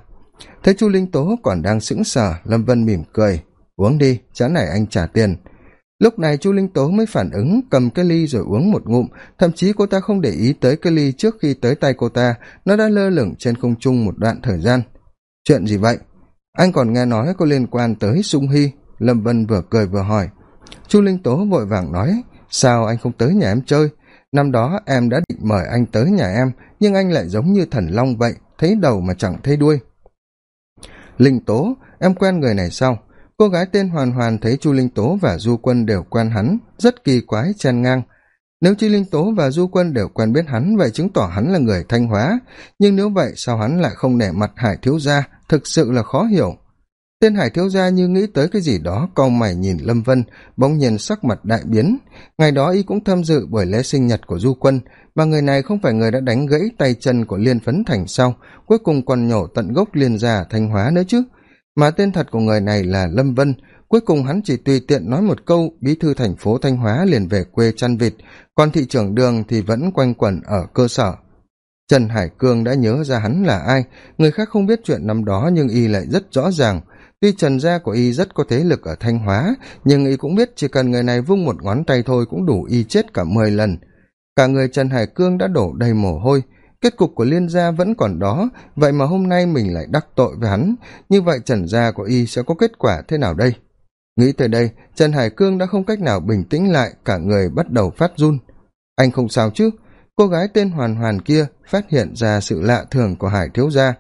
Thấy chu linh tố còn đang sững sờ, lâm vân mỉm cười. Uống đi, chán này anh trả tiền. Lúc này chu linh tố mới phản ứng, cầm cái ly rồi uống một ngụm. Thậm chí cô ta không để ý tới cái ly trước khi tới tay cô ta, nó đã lơ lửng trên không trung một đoạn thời gian chuyện gì vậy? Anh còn nghe nói có liên quan tới sung hy lâm vân vừa cười vừa hỏi. Chu linh tố vội vàng nói, sao anh không tới nhà em chơi? Năm đó em đã định mời anh tới nhà em, nhưng anh lại giống như thần long vậy, thấy đầu mà chẳng thấy đuôi. Linh tố, em quen người này sau cô gái tên hoàn hoàn thấy chu linh tố và du quân đều quen hắn, rất kỳ quái, chen ngang nếu chi linh tố và du quân đều quen biết hắn, vậy chứng tỏ hắn là người thanh hóa. Nhưng nếu vậy, sao hắn lại không nể mặt hải thiếu gia? Thực sự là khó hiểu. Tên hải thiếu gia như nghĩ tới cái gì đó, cau mày nhìn lâm vân, bỗng nhiên sắc mặt đại biến. Ngày đó y cũng tham dự buổi lễ sinh nhật của du quân, mà người này không phải người đã đánh gãy tay chân của liên phấn thành sau. Cuối cùng còn nhổ tận gốc liên gia thanh hóa nữa chứ. Mà tên thật của người này là lâm vân cuối cùng hắn chỉ tùy tiện nói một câu, bí thư thành phố thanh hóa liền về quê chăn vịt, còn thị trưởng đường thì vẫn quanh quẩn ở cơ sở. Trần hải cương đã nhớ ra hắn là ai, người khác không biết chuyện năm đó nhưng y lại rất rõ ràng. Tuy trần gia của y rất có thế lực ở thanh hóa, nhưng y cũng biết chỉ cần người này vung một ngón tay thôi cũng đủ y chết cả mười lần. Cả người trần hải cương đã đổ đầy mồ hôi. Kết cục của liên gia vẫn còn đó, vậy mà hôm nay mình lại đắc tội với hắn. Như vậy trần gia của y sẽ có kết quả thế nào đây? Nghĩ tới đây, trần hải cương đã không cách nào bình tĩnh lại, cả người bắt đầu phát run. Anh không sao chứ? Cô gái tên hoàn hoàn kia phát hiện ra sự lạ thường của hải thiếu gia.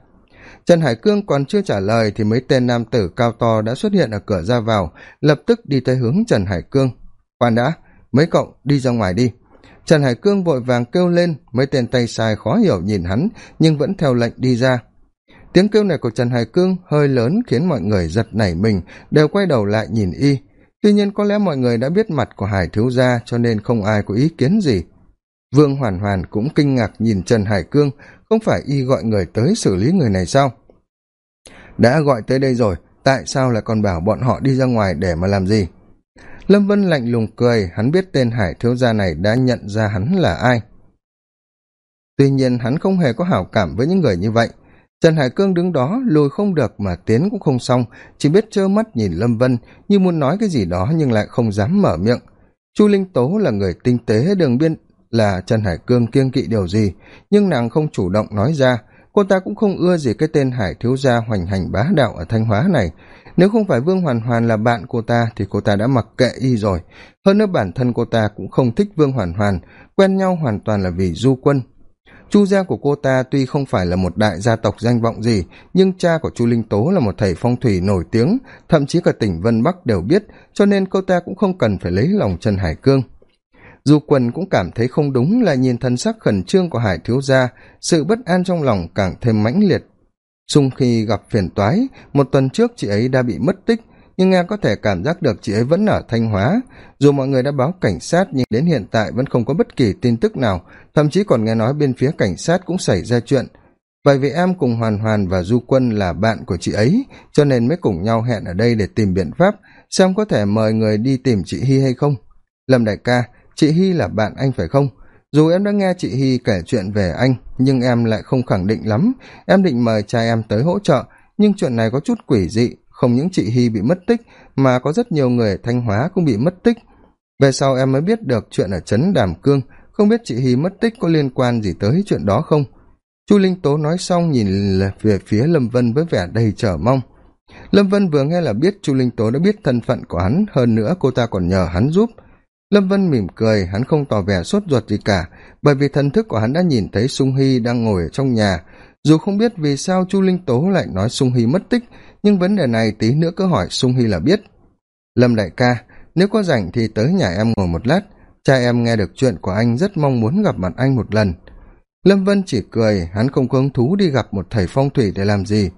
Trần hải cương còn chưa trả lời thì mấy tên nam tử cao to đã xuất hiện ở cửa ra vào, lập tức đi tới hướng trần hải cương. Khoan đã, mấy cậu đi ra ngoài đi. Trần hải cương vội vàng kêu lên, mấy tên tay sai khó hiểu nhìn hắn, nhưng vẫn theo lệnh đi ra tiếng kêu này của trần hải cương hơi lớn khiến mọi người giật nảy mình, đều quay đầu lại nhìn y. Tuy nhiên có lẽ mọi người đã biết mặt của hải thiếu gia cho nên không ai có ý kiến gì. Vương hoàn hoàn cũng kinh ngạc nhìn trần hải cương, không phải y gọi người tới xử lý người này sao? Đã gọi tới đây rồi, tại sao lại còn bảo bọn họ đi ra ngoài để mà làm gì? Lâm vân lạnh lùng cười, hắn biết tên hải thiếu gia này đã nhận ra hắn là ai. Tuy nhiên hắn không hề có hảo cảm với những người như vậy trần hải cương đứng đó lùi không được mà tiến cũng không xong, chỉ biết trơ mắt nhìn lâm vân như muốn nói cái gì đó nhưng lại không dám mở miệng. Chu linh tố là người tinh tế đường biên là trần hải cương kiêng kỵ điều gì, nhưng nàng không chủ động nói ra. Cô ta cũng không ưa gì cái tên hải thiếu gia hoành hành bá đạo ở thanh hóa này. Nếu không phải vương hoàn hoàn là bạn cô ta thì cô ta đã mặc kệ y rồi. Hơn nữa bản thân cô ta cũng không thích vương hoàn hoàn, quen nhau hoàn toàn là vì du quân chu gia của cô ta tuy không phải là một đại gia tộc danh vọng gì, nhưng cha của chu linh tố là một thầy phong thủy nổi tiếng, thậm chí cả tỉnh vân bắc đều biết, cho nên cô ta cũng không cần phải lấy lòng trần hải cương. Dù quần cũng cảm thấy không đúng là nhìn thân sắc khẩn trương của hải thiếu gia, sự bất an trong lòng càng thêm mãnh liệt. Sung khi gặp phiền toái, một tuần trước chị ấy đã bị mất tích nhưng nga có thể cảm giác được chị ấy vẫn ở thanh hóa. Dù mọi người đã báo cảnh sát nhưng đến hiện tại vẫn không có bất kỳ tin tức nào. Thậm chí còn nghe nói bên phía cảnh sát cũng xảy ra chuyện. Bởi vì em cùng hoàn hoàn và du quân là bạn của chị ấy, cho nên mới cùng nhau hẹn ở đây để tìm biện pháp, xem có thể mời người đi tìm chị hy hay không. Lâm đại ca, chị hy là bạn anh phải không? Dù em đã nghe chị hy kể chuyện về anh, nhưng em lại không khẳng định lắm. Em định mời cha em tới hỗ trợ, nhưng chuyện này có chút quỷ dị không những chị hy bị mất tích, mà có rất nhiều người thanh hóa cũng bị mất tích. Về sau em mới biết được chuyện ở trấn đàm cương. Không biết chị hy mất tích có liên quan gì tới chuyện đó không? Chu linh tố nói xong nhìn về phía lâm vân với vẻ đầy chờ mong. Lâm vân vừa nghe là biết chu linh tố đã biết thân phận của hắn, hơn nữa cô ta còn nhờ hắn giúp. Lâm vân mỉm cười, hắn không tỏ vẻ sốt ruột gì cả, bởi vì thần thức của hắn đã nhìn thấy sung hy đang ngồi ở trong nhà. Dù không biết vì sao chu linh tố lại nói sung hy mất tích nhưng vấn đề này tí nữa cứ hỏi sung hy là biết. Lâm đại ca, nếu có rảnh thì tới nhà em ngồi một lát. Cha em nghe được chuyện của anh rất mong muốn gặp mặt anh một lần. Lâm vân chỉ cười, hắn không có hứng thú đi gặp một thầy phong thủy để làm gì.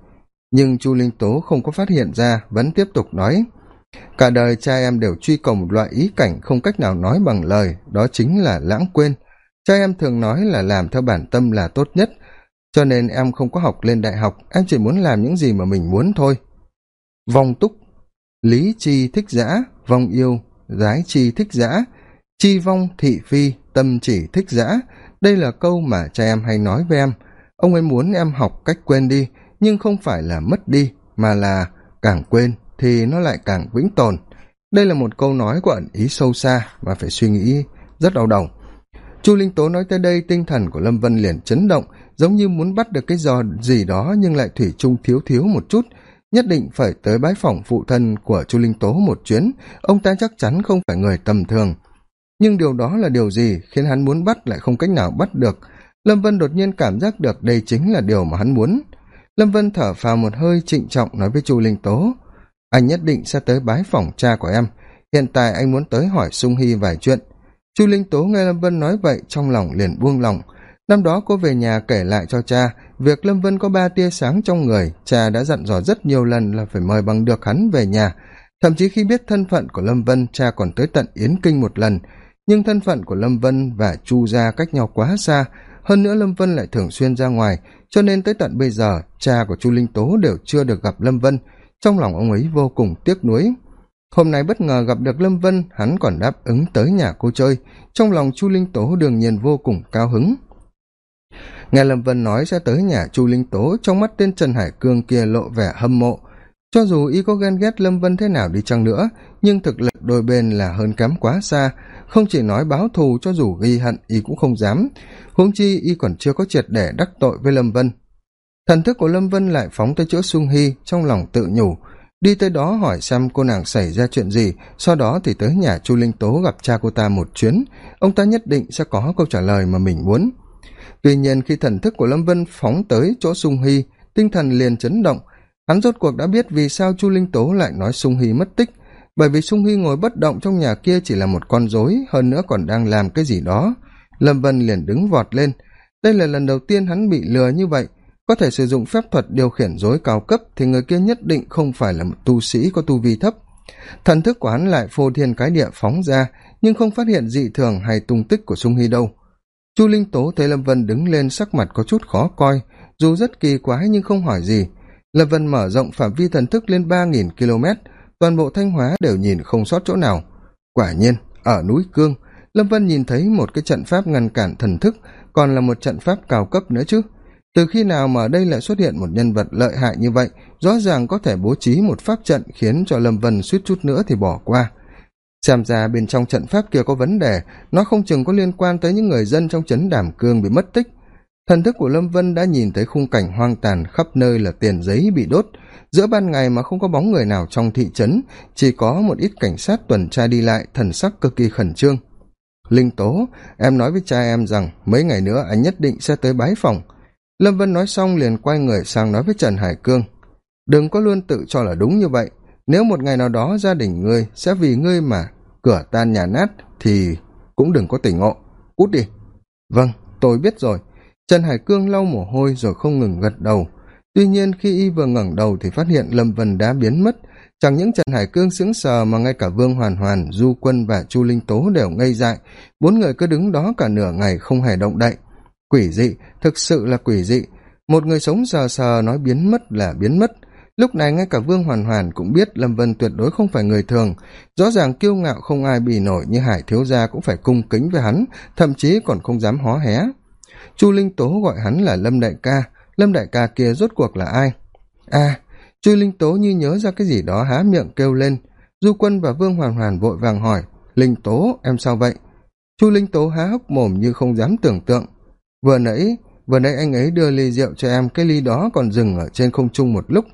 Nhưng chu linh tố không có phát hiện ra, vẫn tiếp tục nói. Cả đời cha em đều truy cầu một loại ý cảnh không cách nào nói bằng lời, đó chính là lãng quên. Cha em thường nói là làm theo bản tâm là tốt nhất cho nên em không có học lên đại học, em chỉ muốn làm những gì mà mình muốn thôi. Vong túc, lý chi thích giã, vong yêu gái chi thích giã, chi vong thị phi, tâm chỉ thích giã. Đây là câu mà cha em hay nói với em. Ông ấy muốn em học cách quên đi, nhưng không phải là mất đi, mà là càng quên thì nó lại càng vĩnh tồn. Đây là một câu nói có ẩn ý sâu xa và phải suy nghĩ rất đau đầu. Chu linh tố nói tới đây tinh thần của lâm vân liền chấn động giống như muốn bắt được cái giò gì đó nhưng lại thủy chung thiếu thiếu một chút, nhất định phải tới bái phỏng phụ thân của chu linh tố một chuyến. Ông ta chắc chắn không phải người tầm thường. Nhưng điều đó là điều gì khiến hắn muốn bắt lại không cách nào bắt được? Lâm vân đột nhiên cảm giác được đây chính là điều mà hắn muốn. Lâm vân thở phào một hơi trịnh trọng nói với chu linh tố, anh nhất định sẽ tới bái phỏng cha của em. Hiện tại anh muốn tới hỏi sung hy vài chuyện. Chu linh tố nghe lâm vân nói vậy, trong lòng liền buông lòng năm đó cô về nhà kể lại cho cha, việc lâm vân có ba tia sáng trong người, cha đã dặn dò rất nhiều lần là phải mời bằng được hắn về nhà. Thậm chí khi biết thân phận của lâm vân, cha còn tới tận yến kinh một lần. Nhưng thân phận của lâm vân và chu gia cách nhau quá xa, hơn nữa lâm vân lại thường xuyên ra ngoài, cho nên tới tận bây giờ, cha của chu linh tố đều chưa được gặp lâm vân. Trong lòng ông ấy vô cùng tiếc nuối. Hôm nay bất ngờ gặp được lâm vân, hắn còn đáp ứng tới nhà cô chơi. Trong lòng chu linh tố đương nhiên vô cùng cao hứng nghe lâm vân nói sẽ tới nhà chu linh tố, trong mắt tên trần hải cương kia lộ vẻ hâm mộ. Cho dù y có ghen ghét lâm vân thế nào đi chăng nữa, nhưng thực lực đôi bên là hơn kém quá xa. Không chỉ nói báo thù cho dù ghi hận, y cũng không dám. Huống chi y còn chưa có triệt để đắc tội với lâm vân. Thần thức của lâm vân lại phóng tới chỗ sung hy, trong lòng tự nhủ. Đi tới đó hỏi xem cô nàng xảy ra chuyện gì, sau đó thì tới nhà chu linh tố gặp cha cô ta một chuyến. Ông ta nhất định sẽ có câu trả lời mà mình muốn tuy nhiên khi thần thức của lâm vân phóng tới chỗ sung hy, tinh thần liền chấn động. Hắn rốt cuộc đã biết vì sao chu linh tố lại nói sung hy mất tích, bởi vì sung hy ngồi bất động trong nhà kia chỉ là một con rối, hơn nữa còn đang làm cái gì đó. Lâm vân liền đứng vọt lên. Đây là lần đầu tiên hắn bị lừa như vậy. Có thể sử dụng phép thuật điều khiển dối cao cấp thì người kia nhất định không phải là một tu sĩ có tu vi thấp. Thần thức của hắn lại phô thiên cái địa phóng ra, nhưng không phát hiện dị thường hay tung tích của sung hy đâu chu linh tố thấy lâm vân đứng lên sắc mặt có chút khó coi, dù rất kỳ quái nhưng không hỏi gì. Lâm vân mở rộng phạm vi thần thức lên ba nghìn km, toàn bộ thanh hóa đều nhìn không sót chỗ nào. Quả nhiên, ở núi cương, lâm vân nhìn thấy một cái trận pháp ngăn cản thần thức, còn là một trận pháp cao cấp nữa chứ. Từ khi nào mà ở đây lại xuất hiện một nhân vật lợi hại như vậy, rõ ràng có thể bố trí một pháp trận khiến cho lâm vân suýt chút nữa thì bỏ qua xem ra bên trong trận pháp kia có vấn đề, nó không chừng có liên quan tới những người dân trong trấn đàm cương bị mất tích. Thần thức của lâm vân đã nhìn thấy khung cảnh hoang tàn khắp nơi là tiền giấy bị đốt. Giữa ban ngày mà không có bóng người nào trong thị trấn, chỉ có một ít cảnh sát tuần tra đi lại, thần sắc cực kỳ khẩn trương. Linh tố, em nói với cha em rằng mấy ngày nữa anh nhất định sẽ tới bái phòng. Lâm vân nói xong liền quay người sang nói với trần hải cương. Đừng có luôn tự cho là đúng như vậy nếu một ngày nào đó gia đình ngươi sẽ vì ngươi mà cửa tan nhà nát thì cũng đừng có tỉnh ngộ. Cút đi. Vâng tôi biết rồi. Trần hải cương lau mồ hôi rồi không ngừng gật đầu. Tuy nhiên khi y vừa ngẩng đầu thì phát hiện lâm vân đã biến mất. Chẳng những trần hải cương sững sờ mà ngay cả vương hoàn hoàn, du quân và chu linh tố đều ngây dại. Bốn người cứ đứng đó cả nửa ngày không hề động đậy. Quỷ dị, thực sự là quỷ dị. Một người sống sờ sờ nói biến mất là biến mất lúc này ngay cả vương hoàn hoàn cũng biết lâm vân tuyệt đối không phải người thường. Rõ ràng kiêu ngạo không ai bì nổi như hải thiếu gia cũng phải cung kính với hắn, thậm chí còn không dám hó hé. Chu linh tố gọi hắn là lâm đại ca. Lâm đại ca kia rốt cuộc là ai? A chu linh tố như nhớ ra cái gì đó há miệng kêu lên. Du quân và vương hoàn hoàn vội vàng hỏi, linh tố, em sao vậy? Chu linh tố há hốc mồm như không dám tưởng tượng. Vừa nãy vừa nãy anh ấy đưa ly rượu cho em, cái ly đó còn dừng ở trên không trung một lúc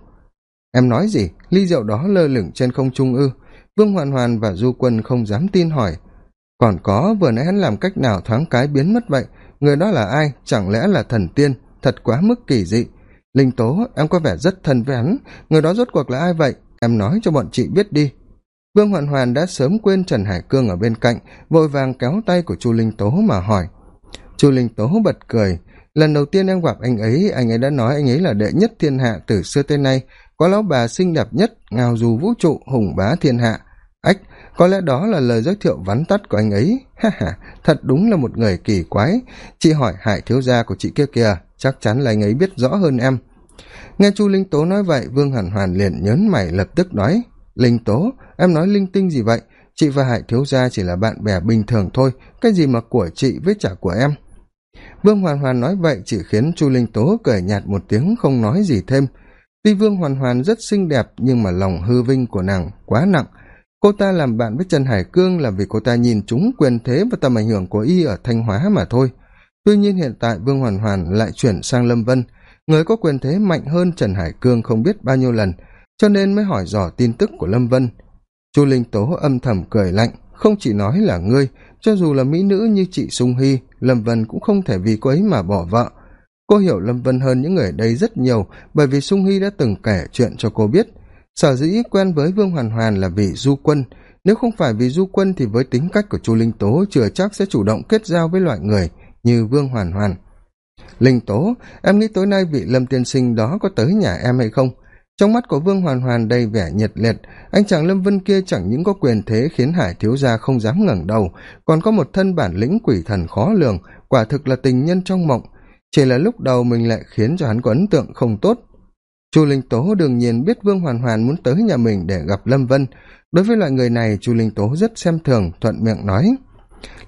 em nói gì? Ly rượu đó lơ lửng trên không trung ư? Vương hoàn hoàn và du quân không dám tin hỏi. Còn có, vừa nãy hắn làm cách nào thoáng cái biến mất vậy? Người đó là ai? Chẳng lẽ là thần tiên? Thật quá mức kỳ dị. Linh tố, em có vẻ rất thân với hắn. Người đó rốt cuộc là ai vậy? Em nói cho bọn chị biết đi. Vương hoàn hoàn đã sớm quên trần hải cương ở bên cạnh, vội vàng kéo tay của chu linh tố mà hỏi. Chu linh tố bật cười. Lần đầu tiên em gặp anh ấy anh ấy đã nói anh ấy là đệ nhất thiên hạ từ xưa tới nay có lão bà xinh đẹp nhất, ngào dù vũ trụ, hùng bá thiên hạ. Ách, có lẽ đó là lời giới thiệu vắn tắt của anh ấy. Ha ha, thật đúng là một người kỳ quái. Chị hỏi hải thiếu gia của chị kia kìa, chắc chắn là anh ấy biết rõ hơn em. Nghe chu linh tố nói vậy, vương hẳn hoàn liền nhớn mày lập tức nói, linh tố, em nói linh tinh gì vậy? Chị và hải thiếu gia chỉ là bạn bè bình thường thôi, cái gì mà của chị với trả của em? Vương hoàn hoàn nói vậy chỉ khiến chu linh tố cười nhạt một tiếng, không nói gì thêm tuy vương hoàn hoàn rất xinh đẹp, nhưng mà lòng hư vinh của nàng quá nặng. Cô ta làm bạn với trần hải cương là vì cô ta nhìn chúng quyền thế và tầm ảnh hưởng của y ở thanh hóa mà thôi. Tuy nhiên hiện tại vương hoàn hoàn lại chuyển sang lâm vân. Người có quyền thế mạnh hơn trần hải cương không biết bao nhiêu lần, cho nên mới hỏi dò tin tức của lâm vân. Chu linh tố âm thầm cười lạnh, không chỉ nói là ngươi, cho dù là mỹ nữ như chị sung hy, lâm vân cũng không thể vì cô ấy mà bỏ vợ cô hiểu lâm vân hơn những người đây rất nhiều bởi vì sung hy đã từng kể chuyện cho cô biết. Sở dĩ quen với vương hoàn hoàn là vì du quân. Nếu không phải vì du quân thì với tính cách của chu linh tố chưa chắc sẽ chủ động kết giao với loại người như vương hoàn hoàn. Linh tố, em nghĩ tối nay vị lâm tiên sinh đó có tới nhà em hay không? Trong mắt của vương hoàn hoàn đầy vẻ nhiệt liệt, anh chàng lâm vân kia chẳng những có quyền thế khiến hải thiếu gia không dám ngẩng đầu, còn có một thân bản lĩnh quỷ thần khó lường, quả thực là tình nhân trong mộng chỉ là lúc đầu mình lại khiến cho hắn có ấn tượng không tốt. Chu linh tố đương nhiên biết vương hoàn hoàn muốn tới nhà mình để gặp lâm vân. Đối với loại người này, chu linh tố rất xem thường, thuận miệng nói.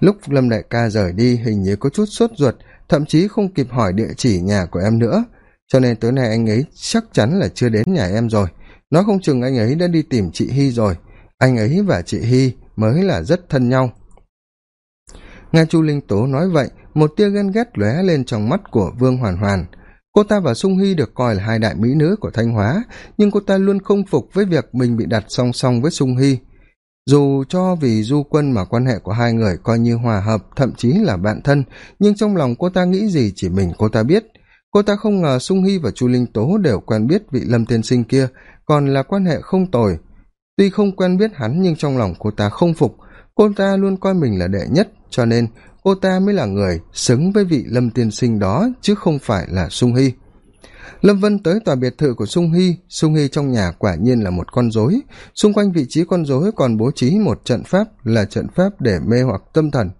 Lúc lâm đại ca rời đi, hình như có chút sốt ruột, thậm chí không kịp hỏi địa chỉ nhà của em nữa. Cho nên tối nay anh ấy chắc chắn là chưa đến nhà em rồi. Nói không chừng anh ấy đã đi tìm chị hy rồi. Anh ấy và chị hy mới là rất thân nhau nghe chu linh tố nói vậy, một tia ghen ghét lóe lên trong mắt của vương hoàn hoàn. Cô ta và sung hy được coi là hai đại mỹ nữ của thanh hóa, nhưng cô ta luôn không phục với việc mình bị đặt song song với sung hy. Dù cho vì du quân mà quan hệ của hai người coi như hòa hợp, thậm chí là bạn thân, nhưng trong lòng cô ta nghĩ gì chỉ mình cô ta biết. Cô ta không ngờ sung hy và chu linh tố đều quen biết vị lâm tiên sinh kia, còn là quan hệ không tồi. Tuy không quen biết hắn, nhưng trong lòng cô ta không phục cô ta luôn coi mình là đệ nhất, cho nên cô ta mới là người xứng với vị lâm tiên sinh đó, chứ không phải là sung hy. Lâm vân tới tòa biệt thự của sung hy. Sung hy trong nhà quả nhiên là một con rối. Xung quanh vị trí con rối còn bố trí một trận pháp là trận pháp để mê hoặc tâm thần.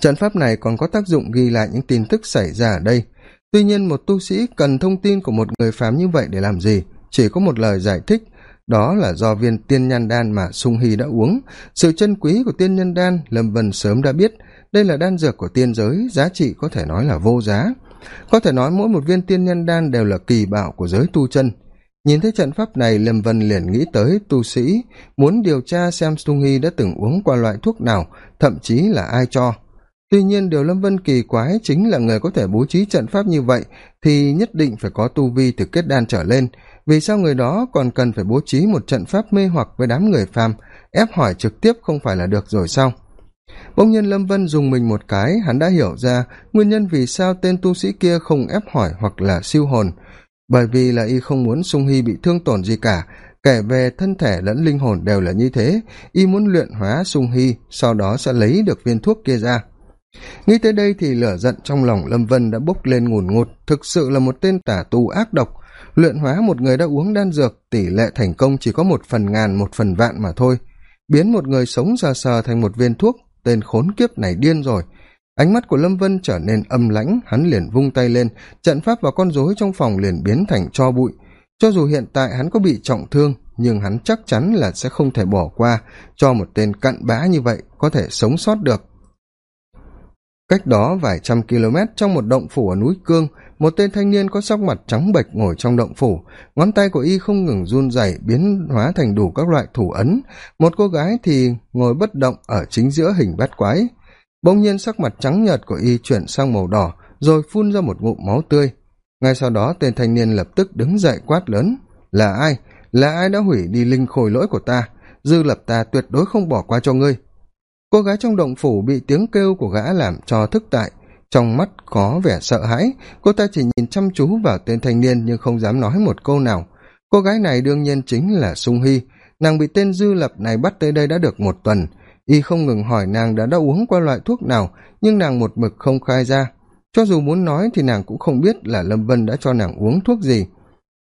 Trận pháp này còn có tác dụng ghi lại những tin tức xảy ra ở đây. Tuy nhiên, một tu sĩ cần thông tin của một người phàm như vậy để làm gì? Chỉ có một lời giải thích đó là do viên tiên nhân đan mà sung hy đã uống. Sự chân quý của tiên nhân đan lâm vân sớm đã biết. Đây là đan dược của tiên giới, giá trị có thể nói là vô giá. Có thể nói mỗi một viên tiên nhân đan đều là kỳ bạo của giới tu chân. Nhìn thấy trận pháp này, lâm vân liền nghĩ tới tu sĩ, muốn điều tra xem sung hy đã từng uống qua loại thuốc nào, thậm chí là ai cho. Tuy nhiên, điều lâm vân kỳ quái chính là người có thể bố trí trận pháp như vậy thì nhất định phải có tu vi từ kết đan trở lên vì sao người đó còn cần phải bố trí một trận pháp mê hoặc với đám người phàm? Ép hỏi trực tiếp không phải là được rồi sao? Bỗng nhiên lâm vân dùng mình một cái, hắn đã hiểu ra nguyên nhân vì sao tên tu sĩ kia không ép hỏi hoặc là siêu hồn. Bởi vì là y không muốn sung hy bị thương tổn gì cả, kể về thân thể lẫn linh hồn đều là như thế. Y muốn luyện hóa sung hy, sau đó sẽ lấy được viên thuốc kia ra. Nghĩ tới đây thì lửa giận trong lòng lâm vân đã bốc lên ngùn ngụt. Thực sự là một tên tả tu ác độc luyện hóa một người đã uống đan dược, tỷ lệ thành công chỉ có một phần ngàn, một phần vạn mà thôi. Biến một người sống sờ sờ thành một viên thuốc, tên khốn kiếp này điên rồi. Ánh mắt của lâm vân trở nên âm lãnh, hắn liền vung tay lên, trận pháp và con rối trong phòng liền biến thành cho bụi. Cho dù hiện tại hắn có bị trọng thương, nhưng hắn chắc chắn là sẽ không thể bỏ qua, cho một tên cặn bã như vậy có thể sống sót được. Cách đó vài trăm km trong một động phủ ở núi cương một tên thanh niên có sắc mặt trắng bệch ngồi trong động phủ. Ngón tay của y không ngừng run rẩy biến hóa thành đủ các loại thủ ấn. Một cô gái thì ngồi bất động ở chính giữa hình bát quái. Bỗng nhiên sắc mặt trắng nhợt của y chuyển sang màu đỏ, rồi phun ra một ngụm máu tươi. Ngay sau đó, tên thanh niên lập tức đứng dậy quát lớn, là ai? Là ai đã hủy đi linh khôi lỗi của ta? Dư lập ta tuyệt đối không bỏ qua cho ngươi. Cô gái trong động phủ bị tiếng kêu của gã làm cho thức tại trong mắt có vẻ sợ hãi, cô ta chỉ nhìn chăm chú vào tên thanh niên nhưng không dám nói một câu nào. Cô gái này đương nhiên chính là sung hy. Nàng bị tên dư lập này bắt tới đây đã được một tuần. Y không ngừng hỏi nàng đã đã uống qua loại thuốc nào, nhưng nàng một mực không khai ra. Cho dù muốn nói thì nàng cũng không biết là lâm vân đã cho nàng uống thuốc gì.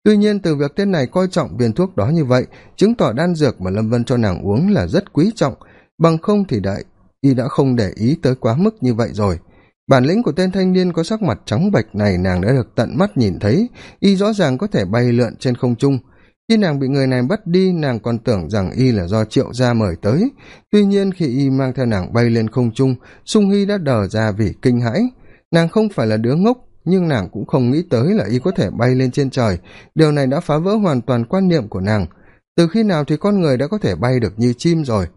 Tuy nhiên từ việc tên này coi trọng viên thuốc đó như vậy, chứng tỏ đan dược mà lâm vân cho nàng uống là rất quý trọng. Bằng không thì đại, y đã không để ý tới quá mức như vậy rồi bản lĩnh của tên thanh niên có sắc mặt trắng bệch này nàng đã được tận mắt nhìn thấy, y rõ ràng có thể bay lượn trên không trung. Khi nàng bị người này bắt đi, nàng còn tưởng rằng y là do triệu gia mời tới. Tuy nhiên khi y mang theo nàng bay lên không trung, sung hy đã đờ ra vì kinh hãi. Nàng không phải là đứa ngốc, nhưng nàng cũng không nghĩ tới là y có thể bay lên trên trời. Điều này đã phá vỡ hoàn toàn quan niệm của nàng. Từ khi nào thì con người đã có thể bay được như chim rồi?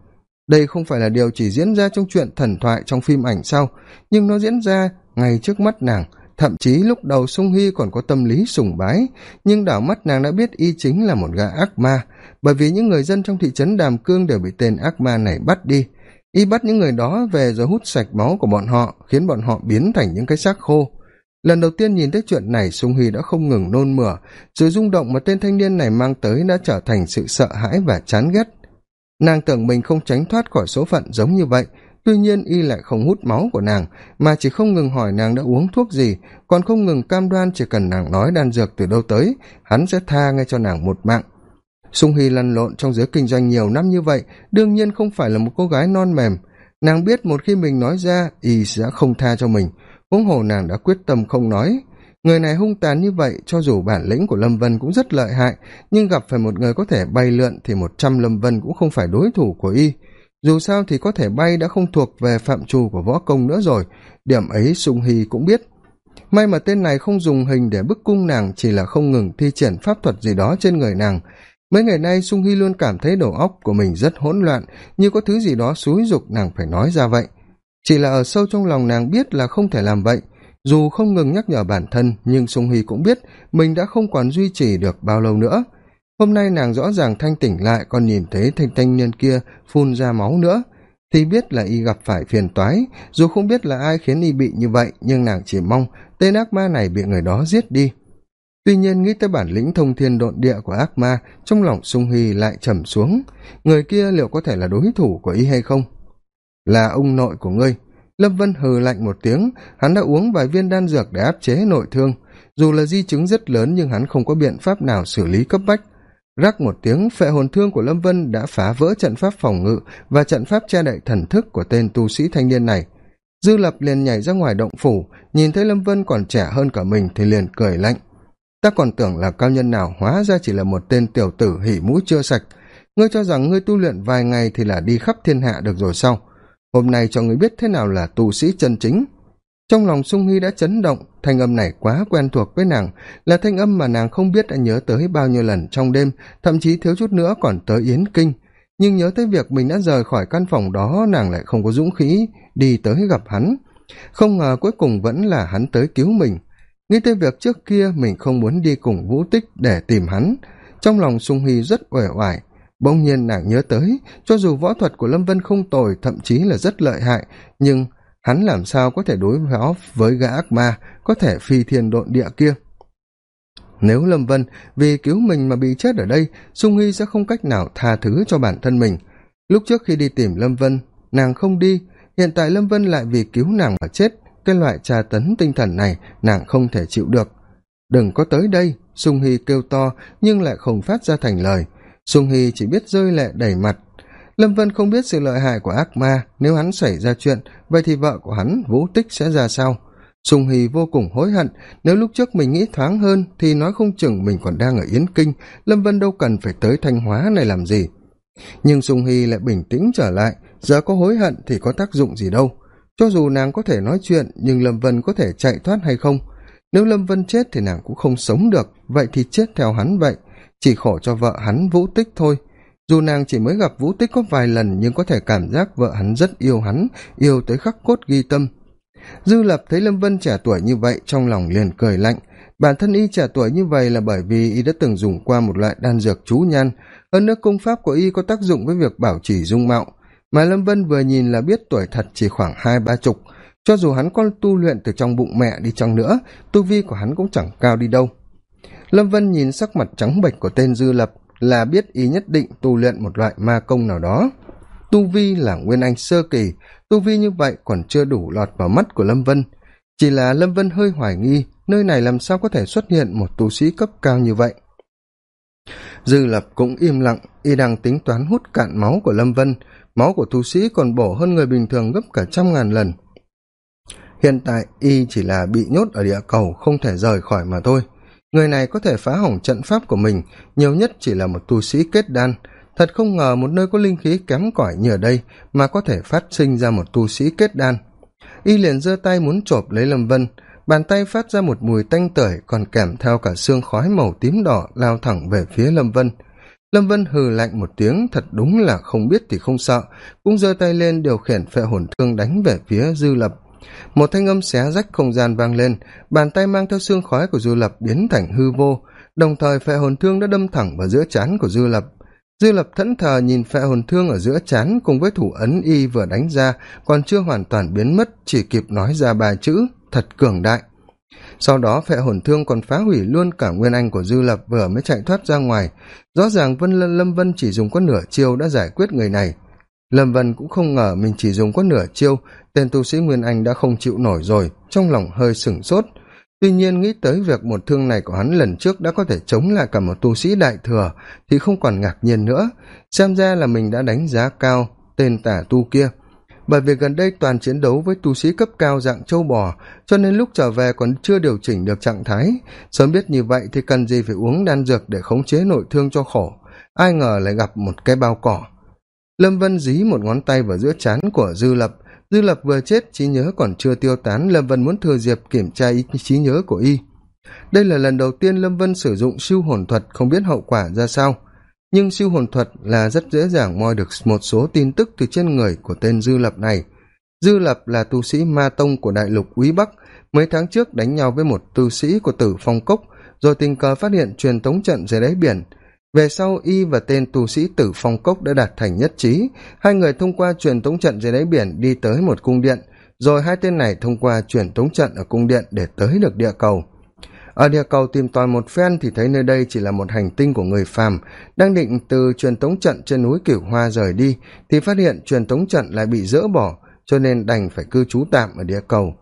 Đây không phải là điều chỉ diễn ra trong chuyện thần thoại trong phim ảnh sau, nhưng nó diễn ra ngay trước mắt nàng. Thậm chí lúc đầu sung hy còn có tâm lý sùng bái, nhưng đảo mắt nàng đã biết y chính là một gã ác ma, bởi vì những người dân trong thị trấn đàm cương đều bị tên ác ma này bắt đi. Y bắt những người đó về rồi hút sạch máu của bọn họ, khiến bọn họ biến thành những cái xác khô. Lần đầu tiên nhìn thấy chuyện này, sung hy đã không ngừng nôn mửa. Sự rung động mà tên thanh niên này mang tới đã trở thành sự sợ hãi và chán ghét nàng tưởng mình không tránh thoát khỏi số phận giống như vậy, tuy nhiên y lại không hút máu của nàng, mà chỉ không ngừng hỏi nàng đã uống thuốc gì, còn không ngừng cam đoan chỉ cần nàng nói đan dược từ đâu tới, hắn sẽ tha ngay cho nàng một mạng. Sung hy lăn lộn trong giới kinh doanh nhiều năm như vậy, đương nhiên không phải là một cô gái non mềm. Nàng biết một khi mình nói ra, y sẽ không tha cho mình. Huống hồ nàng đã quyết tâm không nói người này hung tàn như vậy, cho dù bản lĩnh của lâm vân cũng rất lợi hại, nhưng gặp phải một người có thể bay lượn thì một trăm lâm vân cũng không phải đối thủ của y. Dù sao thì có thể bay đã không thuộc về phạm trù của võ công nữa rồi, điểm ấy sung hy cũng biết. May mà tên này không dùng hình để bức cung nàng, chỉ là không ngừng thi triển pháp thuật gì đó trên người nàng. Mấy ngày nay sung hy luôn cảm thấy đầu óc của mình rất hỗn loạn, như có thứ gì đó xúi giục nàng phải nói ra vậy. Chỉ là ở sâu trong lòng nàng biết là không thể làm vậy dù không ngừng nhắc nhở bản thân, nhưng sung hy cũng biết mình đã không còn duy trì được bao lâu nữa. Hôm nay nàng rõ ràng thanh tỉnh lại, còn nhìn thấy thanh thanh niên kia phun ra máu nữa. Thì biết là y gặp phải phiền toái, dù không biết là ai khiến y bị như vậy, nhưng nàng chỉ mong tên ác ma này bị người đó giết đi. Tuy nhiên nghĩ tới bản lĩnh thông thiên độn địa của ác ma, trong lòng sung hy lại trầm xuống. Người kia liệu có thể là đối thủ của y hay không? Là ông nội của ngươi lâm vân hừ lạnh một tiếng, hắn đã uống vài viên đan dược để áp chế nội thương. Dù là di chứng rất lớn nhưng hắn không có biện pháp nào xử lý cấp bách. Rắc một tiếng, phệ hồn thương của lâm vân đã phá vỡ trận pháp phòng ngự và trận pháp che đậy thần thức của tên tu sĩ thanh niên này. Dư lập liền nhảy ra ngoài động phủ, nhìn thấy lâm vân còn trẻ hơn cả mình thì liền cười lạnh. Ta còn tưởng là cao nhân nào, hóa ra chỉ là một tên tiểu tử hỉ mũi chưa sạch. Ngươi cho rằng ngươi tu luyện vài ngày thì là đi khắp thiên hạ được rồi sao? Hôm nay cho người biết thế nào là tu sĩ chân chính. Trong lòng sung hy đã chấn động, thanh âm này quá quen thuộc với nàng, là thanh âm mà nàng không biết đã nhớ tới bao nhiêu lần trong đêm, thậm chí thiếu chút nữa còn tới yến kinh. Nhưng nhớ tới việc mình đã rời khỏi căn phòng đó, nàng lại không có dũng khí đi tới gặp hắn. Không ngờ cuối cùng vẫn là hắn tới cứu mình. Nghĩ tới việc trước kia mình không muốn đi cùng vũ tích để tìm hắn, trong lòng sung hy rất uể oải bỗng nhiên nàng nhớ tới, cho dù võ thuật của lâm vân không tồi, thậm chí là rất lợi hại, nhưng hắn làm sao có thể đối phó với gã ác ma, có thể phi thiên độn địa kia? Nếu lâm vân vì cứu mình mà bị chết ở đây sung hy sẽ không cách nào tha thứ cho bản thân mình. Lúc trước khi đi tìm lâm vân, nàng không đi. Hiện tại lâm vân lại vì cứu nàng mà chết. Cái loại tra tấn tinh thần này, nàng không thể chịu được. Đừng có tới đây sung hy kêu to, nhưng lại không phát ra thành lời sung hy chỉ biết rơi lệ đầy mặt. Lâm vân không biết sự lợi hại của ác ma. Nếu hắn xảy ra chuyện, vậy thì vợ của hắn, vũ tích, sẽ ra sao? Sung hy vô cùng hối hận. Nếu lúc trước mình nghĩ thoáng hơn, thì nói không chừng mình còn đang ở yến kinh. Lâm vân đâu cần phải tới thanh hóa này làm gì? Nhưng sung hy lại bình tĩnh trở lại. Giờ có hối hận thì có tác dụng gì đâu. Cho dù nàng có thể nói chuyện, nhưng lâm vân có thể chạy thoát hay không? Nếu lâm vân chết thì nàng cũng không sống được. Vậy thì chết theo hắn vậy chỉ khổ cho vợ hắn vũ tích thôi. Dù nàng chỉ mới gặp vũ tích có vài lần, nhưng có thể cảm giác vợ hắn rất yêu hắn, yêu tới khắc cốt ghi tâm. Dư lập thấy lâm vân trẻ tuổi như vậy, trong lòng liền cười lạnh. Bản thân y trẻ tuổi như vậy là bởi vì y đã từng dùng qua một loại đan dược chú nhan. Hơn nữa công pháp của y có tác dụng với việc bảo trì dung mạo. Mà lâm vân vừa nhìn là biết tuổi thật chỉ khoảng hai ba chục. Cho dù hắn có tu luyện từ trong bụng mẹ đi chăng nữa, tu vi của hắn cũng chẳng cao đi đâu lâm vân nhìn sắc mặt trắng bệch của tên dư lập là biết y nhất định tu luyện một loại ma công nào đó. Tu vi là nguyên anh sơ kỳ, tu vi như vậy còn chưa đủ lọt vào mắt của lâm vân. Chỉ là lâm vân hơi hoài nghi, nơi này làm sao có thể xuất hiện một tu sĩ cấp cao như vậy. Dư lập cũng im lặng, y đang tính toán hút cạn máu của lâm vân. Máu của tu sĩ còn bổ hơn người bình thường gấp cả trăm ngàn lần. Hiện tại y chỉ là bị nhốt ở địa cầu, không thể rời khỏi mà thôi người này có thể phá hỏng trận pháp của mình, nhiều nhất chỉ là một tu sĩ kết đan. Thật không ngờ một nơi có linh khí kém cỏi như ở đây mà có thể phát sinh ra một tu sĩ kết đan. Y liền giơ tay muốn chộp lấy lâm vân, bàn tay phát ra một mùi tanh tưởi còn kèm theo cả xương khói màu tím đỏ lao thẳng về phía lâm vân. Lâm vân hừ lạnh một tiếng, thật đúng là không biết thì không sợ, cũng giơ tay lên điều khiển phệ hồn thương đánh về phía dư lập một thanh âm xé rách không gian vang lên, bàn tay mang theo xương khói của dư lập biến thành hư vô, đồng thời phệ hồn thương đã đâm thẳng vào giữa trán của dư lập. Dư lập thẫn thờ nhìn phệ hồn thương ở giữa trán cùng với thủ ấn y vừa đánh ra, còn chưa hoàn toàn biến mất, chỉ kịp nói ra ba chữ, thật cường đại. Sau đó, phệ hồn thương còn phá hủy luôn cả nguyên anh của dư lập, vừa mới chạy thoát ra ngoài. Rõ ràng vân lân lâm vân chỉ dùng có nửa chiêu đã giải quyết người này lâm vân cũng không ngờ mình chỉ dùng có nửa chiêu, tên tu sĩ nguyên anh đã không chịu nổi rồi, trong lòng hơi sửng sốt. Tuy nhiên nghĩ tới việc một thương này của hắn lần trước đã có thể chống lại cả một tu sĩ đại thừa, thì không còn ngạc nhiên nữa. Xem ra là mình đã đánh giá cao tên tả tu kia. Bởi vì gần đây toàn chiến đấu với tu sĩ cấp cao dạng châu bò, cho nên lúc trở về còn chưa điều chỉnh được trạng thái. Sớm biết như vậy thì cần gì phải uống đan dược để khống chế nội thương cho khổ. Ai ngờ lại gặp một cái bao cỏ lâm vân dí một ngón tay vào giữa trán của dư lập. Dư lập vừa chết, trí nhớ còn chưa tiêu tán. Lâm vân muốn thừa diệp kiểm tra ý, trí nhớ của y. Đây là lần đầu tiên lâm vân sử dụng siêu hồn thuật, không biết hậu quả ra sao. Nhưng siêu hồn thuật là rất dễ dàng moi được một số tin tức từ trên người của tên dư lập này. Dư lập là tu sĩ ma tông của đại lục quý bắc. Mấy tháng trước đánh nhau với một tu sĩ của tử phong cốc, rồi tình cờ phát hiện truyền tống trận dưới đáy biển về sau, y và tên tu sĩ tử phong cốc đã đạt thành nhất trí. Hai người thông qua truyền tống trận dưới đáy biển đi tới một cung điện. Rồi hai tên này thông qua truyền tống trận ở cung điện để tới được địa cầu. Ở địa cầu tìm tòi một phen thì thấy nơi đây chỉ là một hành tinh của người phàm. Đang định từ truyền tống trận trên núi cửu hoa rời đi, thì phát hiện truyền tống trận lại bị dỡ bỏ, cho nên đành phải cư trú tạm ở địa cầu.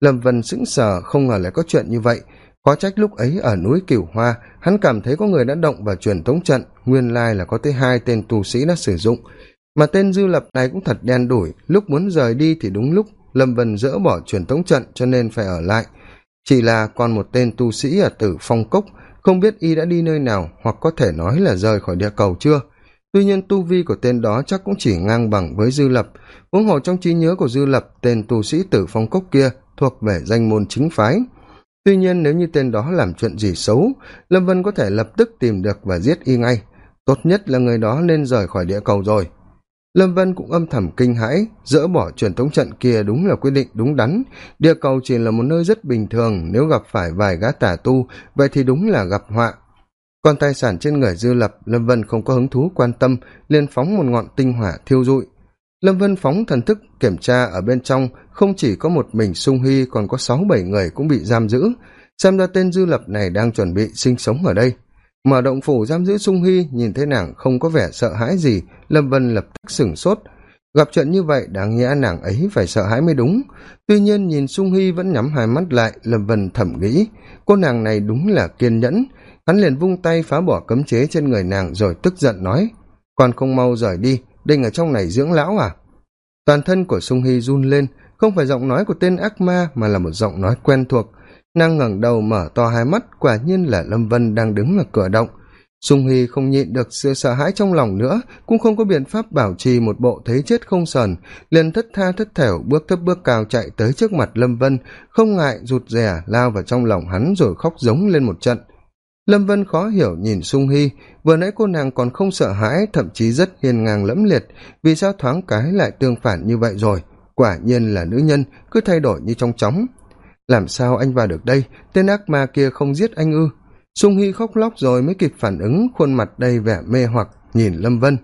Lâm vân sững sờ, không ngờ lại có chuyện như vậy có trách lúc ấy ở núi cửu hoa, hắn cảm thấy có người đã động vào truyền tống trận, nguyên lai là có tới hai tên tu sĩ đã sử dụng. Mà tên dư lập này cũng thật đen đủi, lúc muốn rời đi thì đúng lúc lâm vân dỡ bỏ truyền tống trận cho nên phải ở lại. Chỉ là còn một tên tu sĩ ở tử phong cốc, không biết y đã đi nơi nào hoặc có thể nói là rời khỏi địa cầu chưa. Tuy nhiên tu vi của tên đó chắc cũng chỉ ngang bằng với dư lập. Huống hồ trong trí nhớ của dư lập, tên tu sĩ tử phong cốc kia thuộc về danh môn chính phái tuy nhiên nếu như tên đó làm chuyện gì xấu, lâm vân có thể lập tức tìm được và giết y ngay. Tốt nhất là người đó nên rời khỏi địa cầu rồi. Lâm vân cũng âm thầm kinh hãi, dỡ bỏ truyền thống trận kia đúng là quyết định đúng đắn. Địa cầu chỉ là một nơi rất bình thường, nếu gặp phải vài gã tả tu, vậy thì đúng là gặp họa. Còn tài sản trên người dư lập, lâm vân không có hứng thú quan tâm, liền phóng một ngọn tinh hỏa thiêu rụi lâm vân phóng thần thức kiểm tra ở bên trong, không chỉ có một mình sung hy, còn có sáu bảy người cũng bị giam giữ. Xem ra tên dư lập này đang chuẩn bị sinh sống ở đây. Mở động phủ giam giữ sung hy, nhìn thấy nàng không có vẻ sợ hãi gì, lâm vân lập tức sửng sốt. Gặp chuyện như vậy, đáng nhẽ nàng ấy phải sợ hãi mới đúng. Tuy nhiên, nhìn sung hy vẫn nhắm hai mắt lại, lâm vân thẩm nghĩ, cô nàng này đúng là kiên nhẫn. Hắn liền vung tay phá bỏ cấm chế trên người nàng rồi tức giận nói, còn không mau rời đi định ở trong này dưỡng lão à? Toàn thân của sung hy run lên, không phải giọng nói của tên ác ma mà là một giọng nói quen thuộc. Nàng ngẩng đầu mở to hai mắt, quả nhiên là lâm vân đang đứng ở cửa động. Sung hy không nhịn được sự sợ hãi trong lòng nữa, cũng không có biện pháp bảo trì một bộ thấy chết không sờn, liền thất tha thất thểu bước thấp bước cao chạy tới trước mặt lâm vân, không ngại rụt rè lao vào trong lòng hắn rồi khóc giống lên một trận lâm vân khó hiểu nhìn sung hy. Vừa nãy cô nàng còn không sợ hãi, thậm chí rất hiền ngang lẫm liệt. Vì sao thoáng cái lại tương phản như vậy rồi? Quả nhiên là nữ nhân, cứ thay đổi như trong chóng. Làm sao anh vào được đây? Tên ác ma kia không giết anh ư? Sung hy khóc lóc rồi mới kịp phản ứng, khuôn mặt đầy vẻ mê hoặc, nhìn lâm vân.